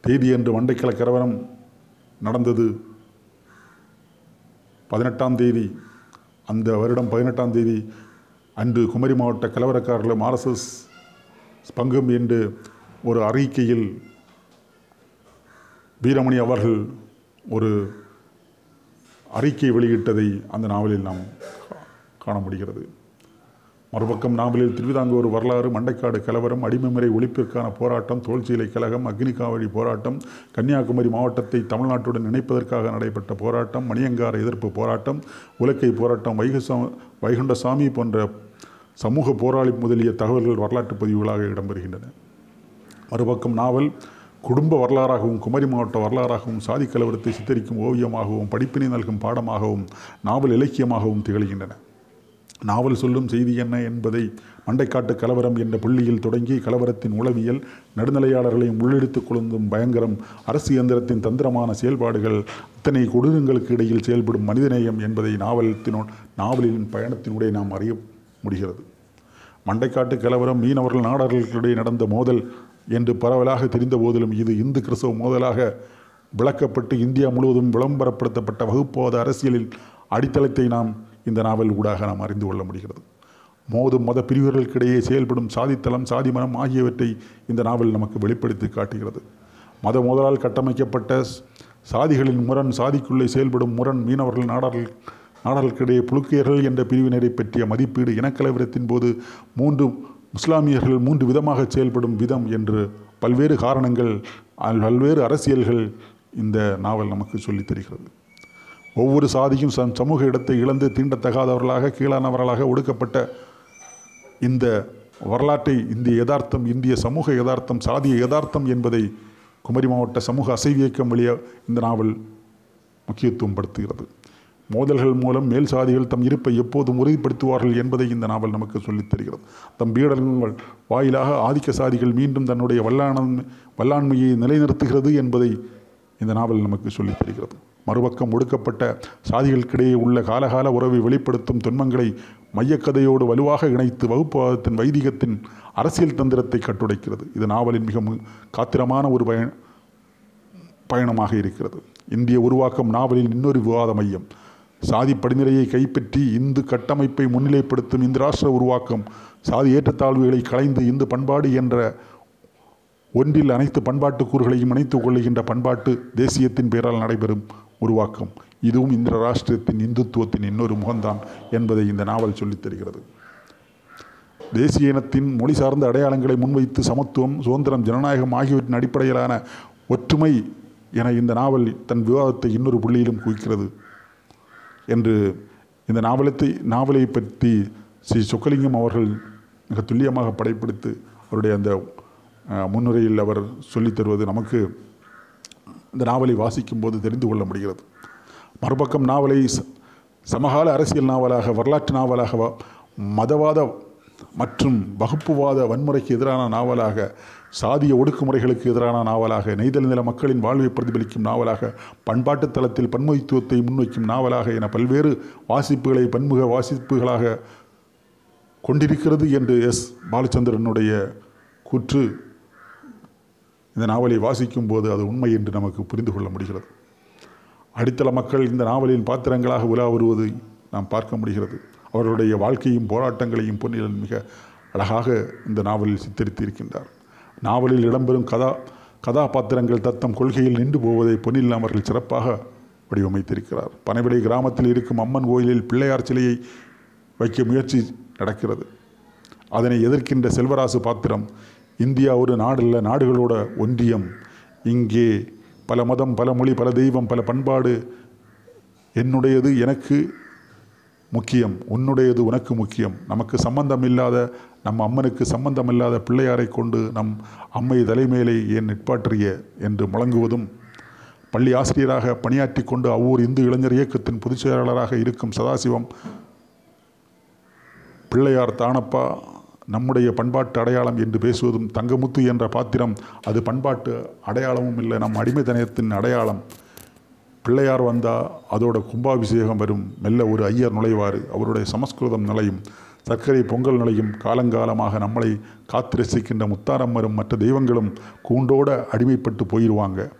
தேதியன்று வண்டைக்கல கலவரம் நடந்தது. பதினெட்டாம் தேதி அந்த வருடம் பதினெட்டாம் தேதி அன்று குமரி மாவட்ட கலவரக்காரர்களும் ஆர்எஸ்எஸ் பங்கும் என்று ஒரு அறிக்கையில் வீரமணி அவர்கள் ஒரு அறிக்கை வெளியிட்டதை அந்த நாவலில் நாம் காண முடிகிறது. மறுபக்கம் நாவலில் திருவிதாங்கூர் வரலாறு மண்டைக்காடு கலவரம் அடிமைமுறை ஒழிப்பிற்கான போராட்டம் தோல்சீலை கழகம் அக்னிகாவடி போராட்டம் கன்னியாகுமரி மாவட்டத்தை தமிழ்நாட்டுடன் இணைப்பதற்காக நடைபெற்ற போராட்டம் மணியங்கார எதிர்ப்பு போராட்டம் உலக்கை போராட்டம் வைகசா வைகுண்டசாமி போன்ற சமூக போராளி முதலிய தகவல்கள் வரலாற்று பதிவுகளாக இடம்பெறுகின்றன. மறுபக்கம் நாவல் குடும்ப வரலாறாகவும் குமரி மாவட்ட வரலாறாகவும் சாதி கலவரத்தை சித்தரிக்கும் ஓவியமாகவும் படிப்பினை நல்கும் பாடமாகவும் நாவல் இலக்கியமாகவும் திகழ்கின்றன. நாவல் சொல்லும் செய்தி என்ன என்பதை மண்டைக்காட்டு கலவரம் என்ற புள்ளியில் தொடங்கி கலவரத்தின் உளவியல் நடுநிலையாளர்களையும் உள்ளெடுத்துக் கொள்ளும் பயங்கரம் அரசு இயந்திரத்தின் தந்திரமான செயல்பாடுகள் அத்தனை கொடூரங்களுக்கு இடையில் செயல்படும் மனிதநேயம் என்பதை நாவலத்தினோ நாவலின் பயணத்தினுடைய நாம் அறிய முடிகிறது. மண்டைக்காட்டு கலவரம் மீனவர்கள் நாடர்களுக்கிடையே நடந்த மோதல் என்று பரவலாக தெரிந்த போதிலும் இது இந்து கிறிஸ்தவ மோதலாக விளக்கப்பட்டு இந்தியா முழுவதும் விளம்பரப்படுத்தப்பட்ட வகுப்புவாத அரசியலின் அடித்தளத்தை நாம் இந்த நாவல் ஊடாக நாம் அறிந்து கொள்ள முடிகிறது. மோதும் மத பிரிவுகளுக்கிடையே செயல்படும் சாதித்தளம் சாதி மனம் ஆகியவற்றை இந்த நாவல் நமக்கு வெளிப்படுத்தி காட்டுகிறது. மத மோதலால் கட்டமைக்கப்பட்ட சாதிகளின் முரண் சாதிக்குள்ளே செயல்படும் முரண் மீனவர்கள் நாடார்கள் நாடல்கிடையே புழுக்கையர்கள் என்ற பிரிவினரை பற்றிய மதிப்பீடு இனக்கலவரத்தின் போது மூன்று முஸ்லாமியர்கள் மூன்று விதமாக செயல்படும் விதம் என்று பல்வேறு காரணங்கள் பல்வேறு அரசியல்கள் இந்த நாவல் நமக்கு சொல்லித் தருகிறது. ஒவ்வொரு சாதியும் சம் சமூக இடத்தை இழந்து தீண்டத்தகாதவர்களாக கீழானவர்களாக ஒடுக்கப்பட்ட இந்த வரலாற்றை இந்திய யதார்த்தம் இந்திய சமூக யதார்த்தம் சாதிய யதார்த்தம் என்பதை குமரி மாவட்ட சமூக அசைவியக்கம் வழிய இந்த நாவல் முக்கியத்துவம் படுத்துகிறது. மோதல்கள் மூலம் மேல் சாதிகள் தம் இருப்பை எப்போதும் உறுதிப்படுத்துவார்கள் என்பதை இந்த நாவல் நமக்கு சொல்லித் தருகிறது. தம் பீடங்கள் வாயிலாக ஆதிக்க சாதிகள் மீண்டும் தன்னுடைய வல்லான வல்லாண்மையை நிலைநிறுத்துகிறது என்பதை இந்த நாவல் நமக்கு சொல்லித் தருகிறது. மறுபக்கம் ஒடுக்கப்பட்ட சாதிகளுக்கிடையே உள்ள காலகால உறவை வெளிப்படுத்தும் துன்பங்களை மையக்கதையோடு வலுவாக இணைத்து வகுப்புவாதத்தின் வைதிகத்தின் அரசியல் தந்திரத்தை கட்டுடைக்கிறது. இது நாவலின் மிக காத்திரமான ஒரு பய பயணமாக இருக்கிறது. இந்திய உருவாக்கம் நாவலின் இன்னொரு விவாத மையம். சாதி படிநிலையை கைப்பற்றி இந்து கட்டமைப்பை முன்னிலைப்படுத்தும் இந்த ராஷ்டிர உருவாக்கம் சாதி ஏற்றத்தாழ்வுகளை களைந்து இந்து பண்பாடு என்ற ஒன்றில் அனைத்து பண்பாட்டு கூறுகளையும் இணைத்துக் கொள்ளுகின்ற பண்பாட்டு தேசியத்தின் பெயரால் நடைபெறும் உருவாக்கம். இதுவும் இந்த ராஷ்டிரத்தின் இந்துத்துவத்தின் இன்னொரு முகம்தான் என்பதை இந்த நாவல் சொல்லித் தருகிறது. தேசிய இனத்தின் மொழி சார்ந்த அடையாளங்களை முன்வைத்து சமத்துவம் சுதந்திரம் ஜனநாயகம் ஆகியவற்றின் அடிப்படையிலான ஒற்றுமை என இந்த நாவல் தன் விவாதத்தை இன்னொரு புள்ளியிலும் குவிக்கிறது என்று இந்த நாவலத்தை நாவலை பற்றி ஸ்ரீ சொக்கலிங்கம் அவர்கள் மிக துல்லியமாக படைப்பிடித்து அவருடைய அந்த முன்னுரையில் அவர் சொல்லித் தருவது நமக்கு இந்த நாவலை வாசிக்கும் போது தெரிந்து கொள்ள முடிகிறது. மறுபக்கம் நாவலை சமகால அரசியல் நாவலாக வரலாற்று நாவலாக மதவாத மற்றும் வகுப்புவாத வன்முறைக்கு எதிரான நாவலாக சாதிய ஒடுக்குமுறைகளுக்கு எதிரான நாவலாக நெய்தல் நில மக்களின் வாழ்வை பிரதிபலிக்கும் நாவலாக பண்பாட்டு தளத்தில் பன்முகத்துவத்தை முன்வைக்கும் நாவலாக என பல்வேறு வாசிப்புகளை பன்முக வாசிப்புகளாக கொண்டிருக்கிறது என்று எஸ். பாலச்சந்திரனுடைய கூற்று. இந்த நாவலை வாசிக்கும் போது அது உண்மை என்று நமக்கு புரிந்து கொள்ள முடிகிறது. அடித்தள மக்கள் இந்த நாவலின் பாத்திரங்களாக உலா வருவதை நாம் பார்க்க முடிகிறது. அவர்களுடைய வாழ்க்கையும் போராட்டங்களையும் பொன்னிலன் மிக அழகாக இந்த நாவலில் சித்தரித்து இருக்கின்றார் நாவலில் இடம்பெறும் கதா கதாபாத்திரங்கள் தத்தம் கொள்கையில் நின்று போவதை பொன்னில் அவர்கள் சிறப்பாக வடிவமைத்திருக்கிறார். பனைவிடை கிராமத்தில் இருக்கும் அம்மன் கோயிலில் பிள்ளையார் சிலையை வைக்க முயற்சி நடக்கிறது. அதனை எதிர்க்கின்ற செல்வராசு பாத்திரம் இந்தியா ஒரு நாடல்ல நாடுகளோட ஒன்றியம். இங்கே பல மதம் பல மொழி பல தெய்வம் பல பண்பாடு என்னுடையது எனக்கு முக்கியம் உன்னுடையது உனக்கு முக்கியம். நமக்கு சம்பந்தம் இல்லாத நம் அம்மனுக்கு சம்பந்தமில்லாத பிள்ளையாரை கொண்டு நம் அம்மை தலைமையிலே ஏன் நிற்பாற்றிய என்று முழங்குவதும் பள்ளி ஆசிரியராக பணியாற்றி கொண்டு அவ்வூர் இந்து இளைஞர் இயக்கத்தின் பொதுச் செயலாளராக இருக்கும் சதாசிவம் பிள்ளையார் தானப்பா நம்முடைய பண்பாட்டு அடையாளம் என்று பேசுவதும் தங்கமுத்து என்ற பாத்திரம் அது பண்பாட்டு அடையாளமும் இல்லை நம் அடிமைத்தனத்தின் அடையாளம். பிள்ளையார் வந்தால் அதோட கும்பாபிஷேகம் வரும் மெல்ல ஒரு ஐயர் நுழைவார் அவருடைய சமஸ்கிருதம் நிலையும் சர்க்கரை பொங்கல் நிலையும் காலங்காலமாக நம்மளை காத்து ரசிக்கின்ற முத்தாரம்மரும் மற்ற தெய்வங்களும் கூண்டோட அடிமைப்பட்டு போயிடுவாங்க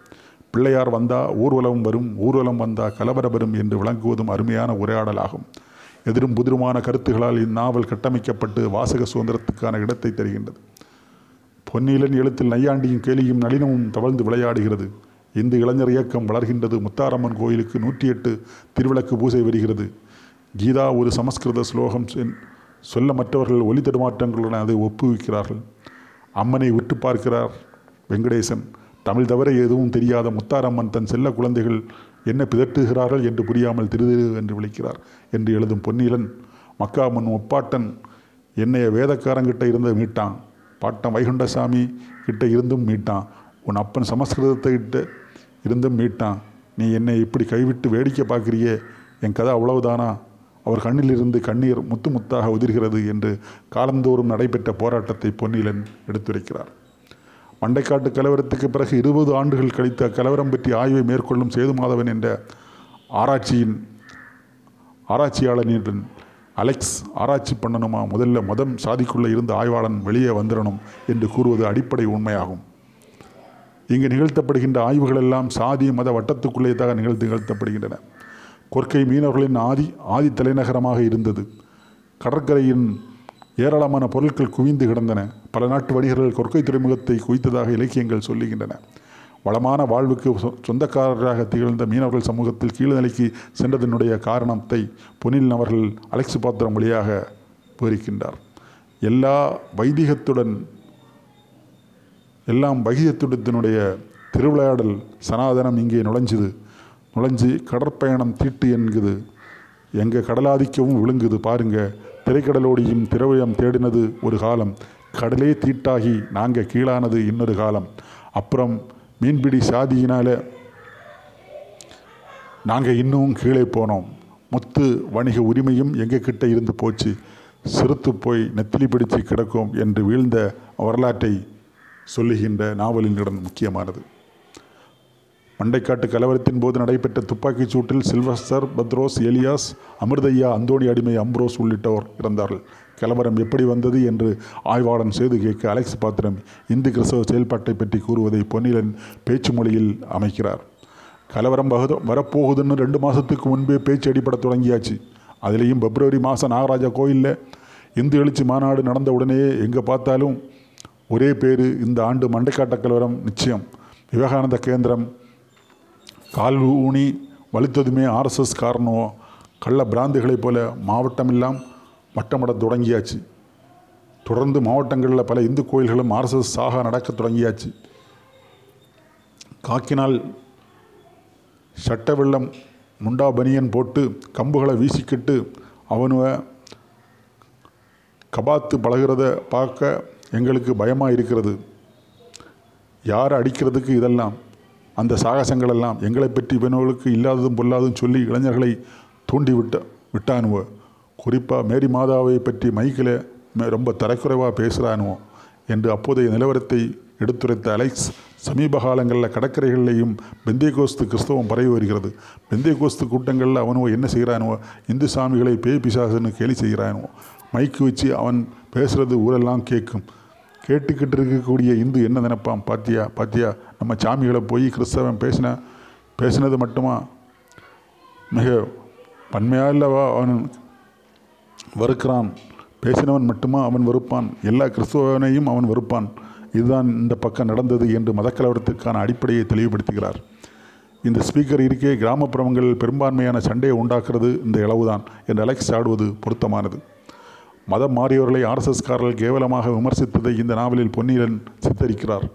பிள்ளையார் வந்தா ஊர்வலம் வரும் ஊர்வலம் வந்தா கலவர வரும் என்று விளங்குவதும் அருமையான உரையாடலாகும் எதிரும் புதிருமான கருத்துகளால் இந்நாவல் கட்டமைக்கப்பட்டு வாசக சுதந்திரத்துக்கான இடத்தை தருகின்றது. பொன்னிலன் எழுத்தில் நையாண்டியும் கேலியும் நளினமும் தவழ்ந்து விளையாடுகிறது. இந்து இளைஞர் இயக்கம் வளர்கின்றது. முத்தாரம்மன் கோயிலுக்கு நூற்றி எட்டு திருவிளக்கு பூசை வருகிறது. கீதா ஒரு சமஸ்கிருத ஸ்லோகம் சென்- சொல்ல மற்றவர்கள் ஒலி தடுமாற்றங்களுடன் அதை ஒப்புவிக்கிறார்கள். அம்மனை உற்று பார்க்கிறார் வெங்கடேசன். தமிழ் தவிர எதுவும் தெரியாத முத்தாரம்மன் தன் செல்ல குழந்தைகள் என்ன பிதற்றுகிறார்கள் என்று புரியாமல் திருதிரு என்று விழிக்கிறார் என்று எழுதும் பொன்னிலன். மக்காமன் ஒப்பாட்டன் என்னைய வேதக்காரங்கிட்ட இருந்து மீட்டான். பாட்டன் வைகுண்டசாமி கிட்ட இருந்தும் மீட்டான். உன் அப்பன் சமஸ்கிருதத்தை கிட்ட இருந்தும் மீட்டான். நீ என்னை இப்படி கைவிட்டு வேடிக்கை பார்க்குறியே? என் கதை அவ்வளவுதானா? அவர் கண்ணிலிருந்து கண்ணீர் முத்து முத்தாக உதிர்கிறது என்று காலந்தோறும் நடைபெற்ற போராட்டத்தை பொன்னிலன் எடுத்துரைக்கிறார். மண்டைக்காட்டு கலவரத்துக்கு பிறகு இருபது ஆண்டுகள் கழித்த கலவரம் பற்றி ஆய்வை மேற்கொள்ளும் சேதுமாதவன் என்ற ஆராய்ச்சியின் ஆராய்ச்சியாளனின் அலெக்ஸ் ஆராய்ச்சி பண்ணணுமா முதல்ல மதம் சாதிக்குள்ளே இருந்த ஆய்வாளன் வெளியே வந்துடணும் என்று கூறுவது அடிப்படை உண்மையாகும். இங்கு நிகழ்த்தப்படுகின்ற ஆய்வுகள் எல்லாம் சாதி மத வட்டத்துக்குள்ளேயே தான் நிகழ்த்து நிகழ்த்தப்படுகின்றன. கொற்கை மீனவர்களின் ஆதி ஆதி தலைநகரமாக இருந்தது. கடற்கரையின் ஏராளமான பொருட்கள் குவிந்து கிடந்தன. பல நாட்டு வணிகர்கள் கொற்கை துறைமுகத்தை குவித்ததாக இலக்கியங்கள் சொல்லுகின்றன. வளமான வாழ்வுக்கு சொ- சொந்தக்காரராக திகழ்ந்த மீனவர்கள் சமூகத்தில் கீழ்நிலைக்கு சென்றதனுடைய காரணத்தை பொன்னில் அவர்கள் அலெக்ஸ் பாத்திரம் வழியாக விவரிக்கின்றார். எல்லா வைதிகத்துடன் எல்லாம் வைகியத்துடத்தினுடைய திருவிளையாடல் சனாதனம் இங்கே நுழைஞ்சுது. நுழைஞ்சு கடற்பயணம் தீட்டு என்குது. எங்கே கடலாதிக்கவும் விழுங்குது பாருங்க. திரைக்கடலோடியும் திரவியம் தேடினது ஒரு காலம். கடலே தீட்டாகி நாங்கள் கீழானது இன்னொரு காலம். அப்புறம் மீன்பிடி சாதியினால் நாங்கள் இன்னும் கீழே போனோம். முத்து வணிக உரிமையும் எங்கள் கிட்ட இருந்து போச்சு. சிறுத்து போய் நெத்திலி பிடிச்சு கிடக்கும் என்று வீழ்ந்த வரலாற்றை சொல்லுகின்ற நாவலின் இடம் முக்கியமானது. மண்டைக்காட்டு கலவரத்தின் போது நடைபெற்ற துப்பாக்கிச் சூட்டில் சில்வஸ்டர் பத்ரோஸ் எலியாஸ் அமிர்தையா அந்தோணி அடிமை அம்ப்ரோஸ் உள்ளிட்டோர் இறந்தார்கள். கலவரம் எப்படி வந்தது என்று ஆய்வாளன் செய்து கேட்க அலெக்ஸ் பாத்திரம் இந்து கிறிஸ்தவ செயல்பாட்டை பற்றி கூறுவதை பொன்னிலன் பேச்சு மொழியில் அமைக்கிறார். கலவரம் வகுது வரப்போகுதுன்னு ரெண்டு மாதத்துக்கு முன்பே பேச்சு அடிப்பட தொடங்கியாச்சு. அதுலேயும் பிப்ரவரி மாதம் நாகராஜா கோயிலில் இந்து எழுச்சி மாநாடு நடந்த உடனே எங்கே பார்த்தாலும் ஒரே பேர் இந்த ஆண்டு மண்டைக்காட்ட கலவரம் நிச்சயம். விவேகானந்த கேந்திரம் கால் ஊனி வலித்ததுமே ஆர்எஸ்எஸ் காரணம் கள்ள பிராந்துகளைப் போல மாவட்டமெல்லாம் வட்டமிட தொடங்கியாச்சு. தொடர்ந்து மாவட்டங்களில் பல இந்து கோயில்களும் ஆர்எஸ்எஸ் சாகா நடக்க தொடங்கியாச்சு. காக்கினால் சட்ட வெள்ளம் முண்டா பனியன் போட்டு கம்புகளை வீசிக்கிட்டு அவனுவ கபாத்து பழகிறத பார்க்க எங்களுக்கு பயமாக இருக்கிறது யார் அடிக்கிறதுக்கு இதெல்லாம்? அந்த சாகசங்கள் எல்லாம் எங்களை பற்றி இவனுகளுக்கு இல்லாததும் பொல்லாததும் சொல்லி இளைஞர்களை தூண்டி விட்ட விட்டானுவோ? குறிப்பாக மேரி மாதாவை பற்றி மைக்கில் மே- ரொம்ப தரக்குறைவாக பேசுகிறானுவோ என்று அப்போதைய நிலவரத்தை எடுத்துரைத்த அலெக்ஸ் சமீப காலங்களில் கடற்கரைகளிலேயும் பெந்தேகோஸ்து கிறிஸ்தவம் பரவி வருகிறது. பெந்தேகோஸ்து கூட்டங்களில் அவனுவோ என்ன செய்கிறானுவோ? இந்து சாமிகளை பேய் பிசாசுன்னு கேலி செய்கிறானுவோ? மைக்கு வச்சு அவன் பேசுகிறது ஊரெல்லாம் கேட்கும். கேட்டுக்கிட்டு இருக்கக்கூடிய இந்து என்ன நினைப்பான்? பாத்தியா பாத்தியா நம்ம சாமிகளை போய் கிறிஸ்தவன் பேசின பேசினது மட்டுமா? மிக பன்மையாக இல்லவா? அவன் வெறுக்கிறான். பேசினவன் மட்டுமா அவன் வெறுப்பான்? எல்லா கிறிஸ்தவனையும் அவன் வெறுப்பான். இதுதான் இந்த பக்கம் நடந்தது என்று மதக்கலவரத்திற்கான அடிப்படையை தெளிவுபடுத்துகிறார். இந்த ஸ்பீக்கர் இருக்கே கிராமப்புறங்களில் பெரும்பான்மையான சண்டையை உண்டாக்குறது இந்த இளவுதான். என்று அலெக்ஸ் ஆடுவது பொருத்தமானது. மதம் மாறியவர்களை ஆர்எஸ்எஸ்காரர்கள் கேவலமாக விமர்சித்ததை இந்த நாவலில் பொன்னியன் சித்தரிக்கிறார்.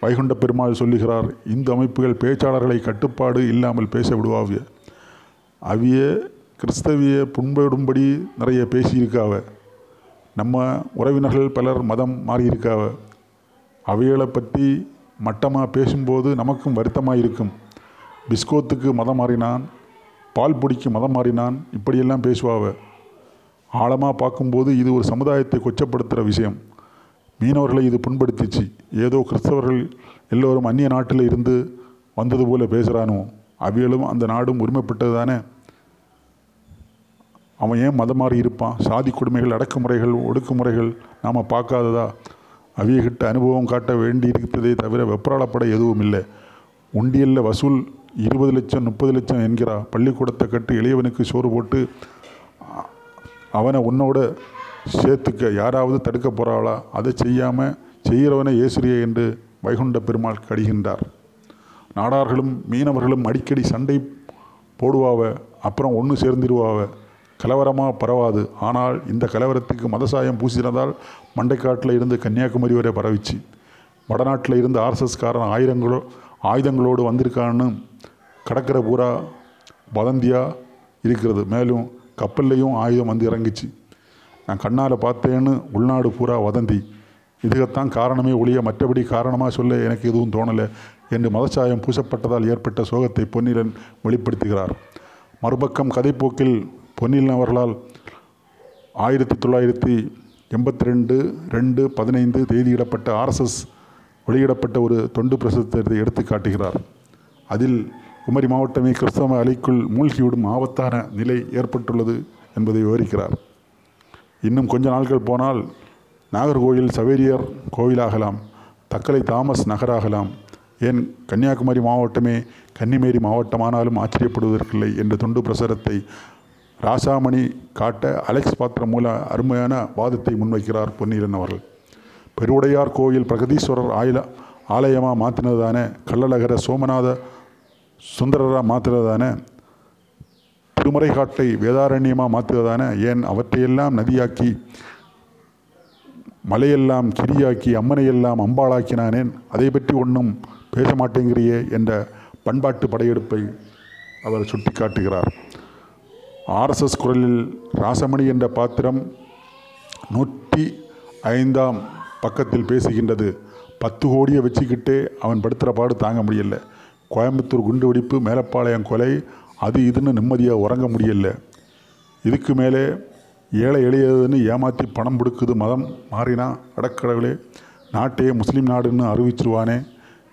வைகுண்ட பெருமாள் சொல்லுகிறார் இந்து அமைப்புகள் பேச்சாளர்களை கட்டுப்பாடு இல்லாமல் பேச விடுவாவிய. அவிய கிறிஸ்தவிய புண்படும்படி நிறைய பேசியிருக்காவ. நம்ம உறவினர்கள் பலர் மதம் மாறியிருக்காவ. அவைகளை பற்றி மட்டமாக பேசும்போது நமக்கும் வருத்தமாக இருக்கும் பிஸ்கோத்துக்கு மதம் மாறினான் பால் பொடிக்கு மதம் மாறினான் இப்படியெல்லாம் பேசுவாவ. ஆழமாக பார்க்கும்போது இது ஒரு சமுதாயத்தை கொச்சப்படுத்துகிற விஷயம். மீனவர்களை இது புண்படுத்திச்சு. ஏதோ கிறிஸ்தவர்கள் எல்லோரும் அந்நிய நாட்டில் இருந்து வந்தது போல பேசுகிறானோ அவியலும் அந்த நாடும் உரிமைப்பட்டது தானே அவன் ஏன் மதம் மாறி இருப்பான்? சாதி கொடுமைகள் அடக்குமுறைகள் ஒடுக்குமுறைகள் நாம் பார்க்காததா? அவியகிட்ட அனுபவம் காட்ட வேண்டி இருக்கிறதே தவிர வெப்பராளப்பட எதுவும் இல்லை. உண்டியலில் வசூல் இருபது லட்சம் முப்பது லட்சம் என்கிறா பள்ளிக்கூடத்தை கட்டி இளையவனுக்கு சோறு போட்டு அவனை உன்னோட சேர்த்துக்க யாராவது தடுக்க போகிறாளா அதை செய்யாமல் செய்கிறவனை ஏசுரிய என்று வைகுண்ட பெருமாள் கடிகின்றார். நாடார்களும் மீனவர்களும் அடிக்கடி சண்டை போடுவாவ அப்புறம் ஒன்று சேர்ந்துருவாவ கலவரமாக பரவாது. ஆனால் இந்த கலவரத்துக்கு மதசாயம் பூசினதால் மண்டைக்காட்டில் இருந்து கன்னியாகுமரி வரை பரவிச்சு. வடநாட்டில் இருந்து ஆர்எஸ்எஸ்காரன் ஆயிரங்களோ ஆயுதங்களோடு வந்திருக்கான்னு கடற்கரை பூரா வதந்தியாக இருக்கிறது. மேலும் கப்பல்லையும் ஆயுதம் வந்து இறங்குச்சு. நான் கண்ணால் பார்த்தேன்னு உள்நாடு பூரா வதந்தி. இதுக்குத்தான் காரணமே ஒழிய மற்றபடி காரணமாக சொல்ல எனக்கு எதுவும் தோணலை என்று மதச்சாயம் பூசப்பட்டதால் ஏற்பட்ட சோகத்தை பொன்னிலன் வெளிப்படுத்துகிறார். மறுபக்கம் கதைப்போக்கில் பொன்னிலன் அவர்களால் ஆயிரத்தி தொள்ளாயிரத்தி எண்பத்தி ரெண்டு ரெண்டு பதினைந்து தேதியிடப்பட்ட ஆர்எஸ்எஸ் வெளியிடப்பட்ட ஒரு தொண்டு பிரசுரத்தை எடுத்து காட்டுகிறார் அதில் குமரி மாவட்டமே கிறிஸ்தவ அலைக்குள் மூழ்கிவிடும் ஆபத்தான நிலை ஏற்பட்டுள்ளது என்பதை விவரிக்கிறார். இன்னும் கொஞ்ச நாட்கள் போனால் நாகர்கோயில் சவேரியர் கோவிலாகலாம் தக்கலை தாமஸ் நகராகலாம். ஏன் கன்னியாகுமரி மாவட்டமே கன்னிமேரி மாவட்டமானாலும் ஆச்சரியப்படுவதற்கில்லை என்ற தொண்டு பிரசுரத்தை ராசாமணி காட்ட அலெக்ஸ் பாத்திரம் மூல அருமையான வாதத்தை முன்வைக்கிறார் பொன்னீரன் அவர்கள். பெருவுடையார் கோயில் பிரகதீஸ்வரர் ஆயில ஆலயமாக மாற்றினதான கள்ளழகர சோமநாத சுந்தரராக திருமறை காட்டை வேதாரண்யமாக மாற்றுவதான ஏன் அவற்றையெல்லாம் நதியாக்கி மலையெல்லாம் கிரியாக்கி அம்மனையெல்லாம் அம்பாளாக்கினானேன்? அதை பற்றி ஒன்றும் பேச மாட்டேங்கிறியே என்ற பண்பாட்டு படையெடுப்பை அவர் சுட்டிக்காட்டுகிறார். ஆர்எஸ்எஸ் குரலில் ராசமணி என்ற பாத்திரம் நூற்றி ஐந்தாம் பக்கத்தில் பேசுகின்றது. பத்து கோடியை வச்சுக்கிட்டே அவன் படுத்துகிற பாடு தாங்க முடியலை. கோயம்புத்தூர் குண்டு வெடிப்பு மேலப்பாளையம் கொலை அது இதுன்னு நிம்மதியாக உறங்க முடியல. இதுக்கு மேலே ஏழை எளியதுன்னு ஏமாற்றி பணம் கொடுக்குது மதம் மாறினா அடக்கடவுளே நாட்டையே முஸ்லீம் நாடுன்னு அறிவிச்சிருவானே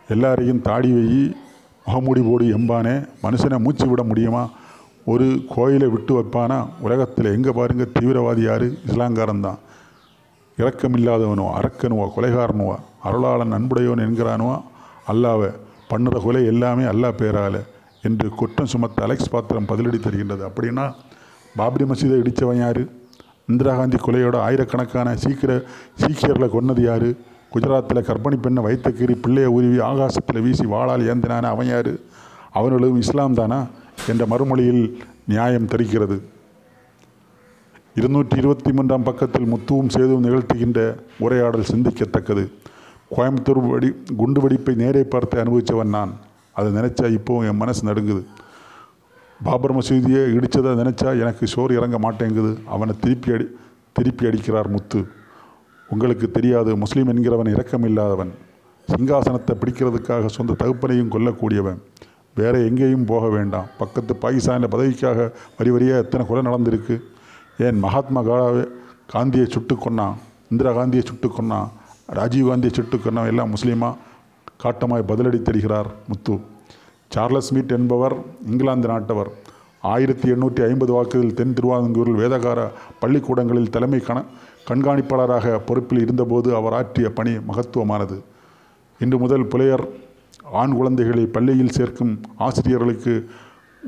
எல்லாரையும் தாடி வெயி முகமூடி போடு எம்பானே மனுஷனை மூச்சு விட முடியுமா? ஒரு கோயிலை விட்டு வைப்பானா? உலகத்தில் எங்கே பாருங்க தீவிரவாதி யார்? இஸ்லாங்காரன் தான் இரக்கமில்லாதவனோ அரக்கனுவோ கொலைகாரனுவா அருளாளன் அன்புடையவன் என்கிறானுவோ? அல்லாவை பண்ணுற கொலை எல்லாமே அல்லாஹ் பேரால என்று குற்றம் சுமத்த அலெக்ஸ் பாத்திரம் பதிலடி தருகின்றது. அப்படின்னா பாப்ரி மசீதை இடித்தவன் யார்? இந்திரா காந்தி கொலையோட ஆயிரக்கணக்கான சீக்கிர சீக்கியர்களை கொன்னது யார்? குஜராத்தில் கர்ப்பிணி பெண்ணை வைத்த கீறி பிள்ளையை உருவி ஆகாசத்தில் வீசி வாழால் ஏந்தினான அவன் யார்? அவர்களும் இஸ்லாம் தானா? என்ற மறுமொழியில் நியாயம் தெரிகிறது. இருநூற்றி இருபத்தி மூன்றாம் பக்கத்தில் முத்துவும் சேதுவும் நிகழ்த்துகின்ற உரையாடல் சிந்திக்கத்தக்கது. கோயம்புத்தூர் வெடி குண்டு வெடிப்பை நேரே பார்த்து அனுபவித்தவன் நான். அதை நினச்சா இப்போவும் என் மனசு நடுங்குது. பாபர் மசூதியை இடித்ததை நினச்சா எனக்கு சோறு இறங்க மாட்டேங்குது. அவனை திருப்பி அடி திருப்பி அடிக்கிறார் முத்து. உங்களுக்கு தெரியாது முஸ்லீம் என்கிறவன் இரக்கமில்லாதவன். சிங்காசனத்தை பிடிக்கிறதுக்காக சொந்த தகுப்பனையும் கொல்லக்கூடியவன். வேற எங்கேயும் போக வேண்டாம். பக்கத்து பாகிஸ்தானில் பதவிக்காக வரி வரியாக எத்தனை கொலை நடந்திருக்கு? ஏன் மகாத்மா காந்தியை சுட்டு கொன்னான்? இந்திரா காந்தியை சுட்டு கொன்னான்? ராஜீவ் காந்தியை சுட்டு எல்லாம் முஸ்லீமா காட்டமாய் பதிலடி தருகிறார் முத்து. சார்லஸ் மீட் என்பவர் இங்கிலாந்து நாட்டவர். ஆயிரத்தி எண்ணூற்றி ஐம்பது வாக்குகளில் தென் திருவாங்கூரில் வேதகார பள்ளிக்கூடங்களில் தலைமை கண கண்காணிப்பாளராக பொறுப்பில் இருந்தபோது அவர் ஆற்றிய பணி மகத்துவமானது. இன்று முதல் புலையர் ஆண் குழந்தைகளை பள்ளியில் சேர்க்கும் ஆசிரியர்களுக்கு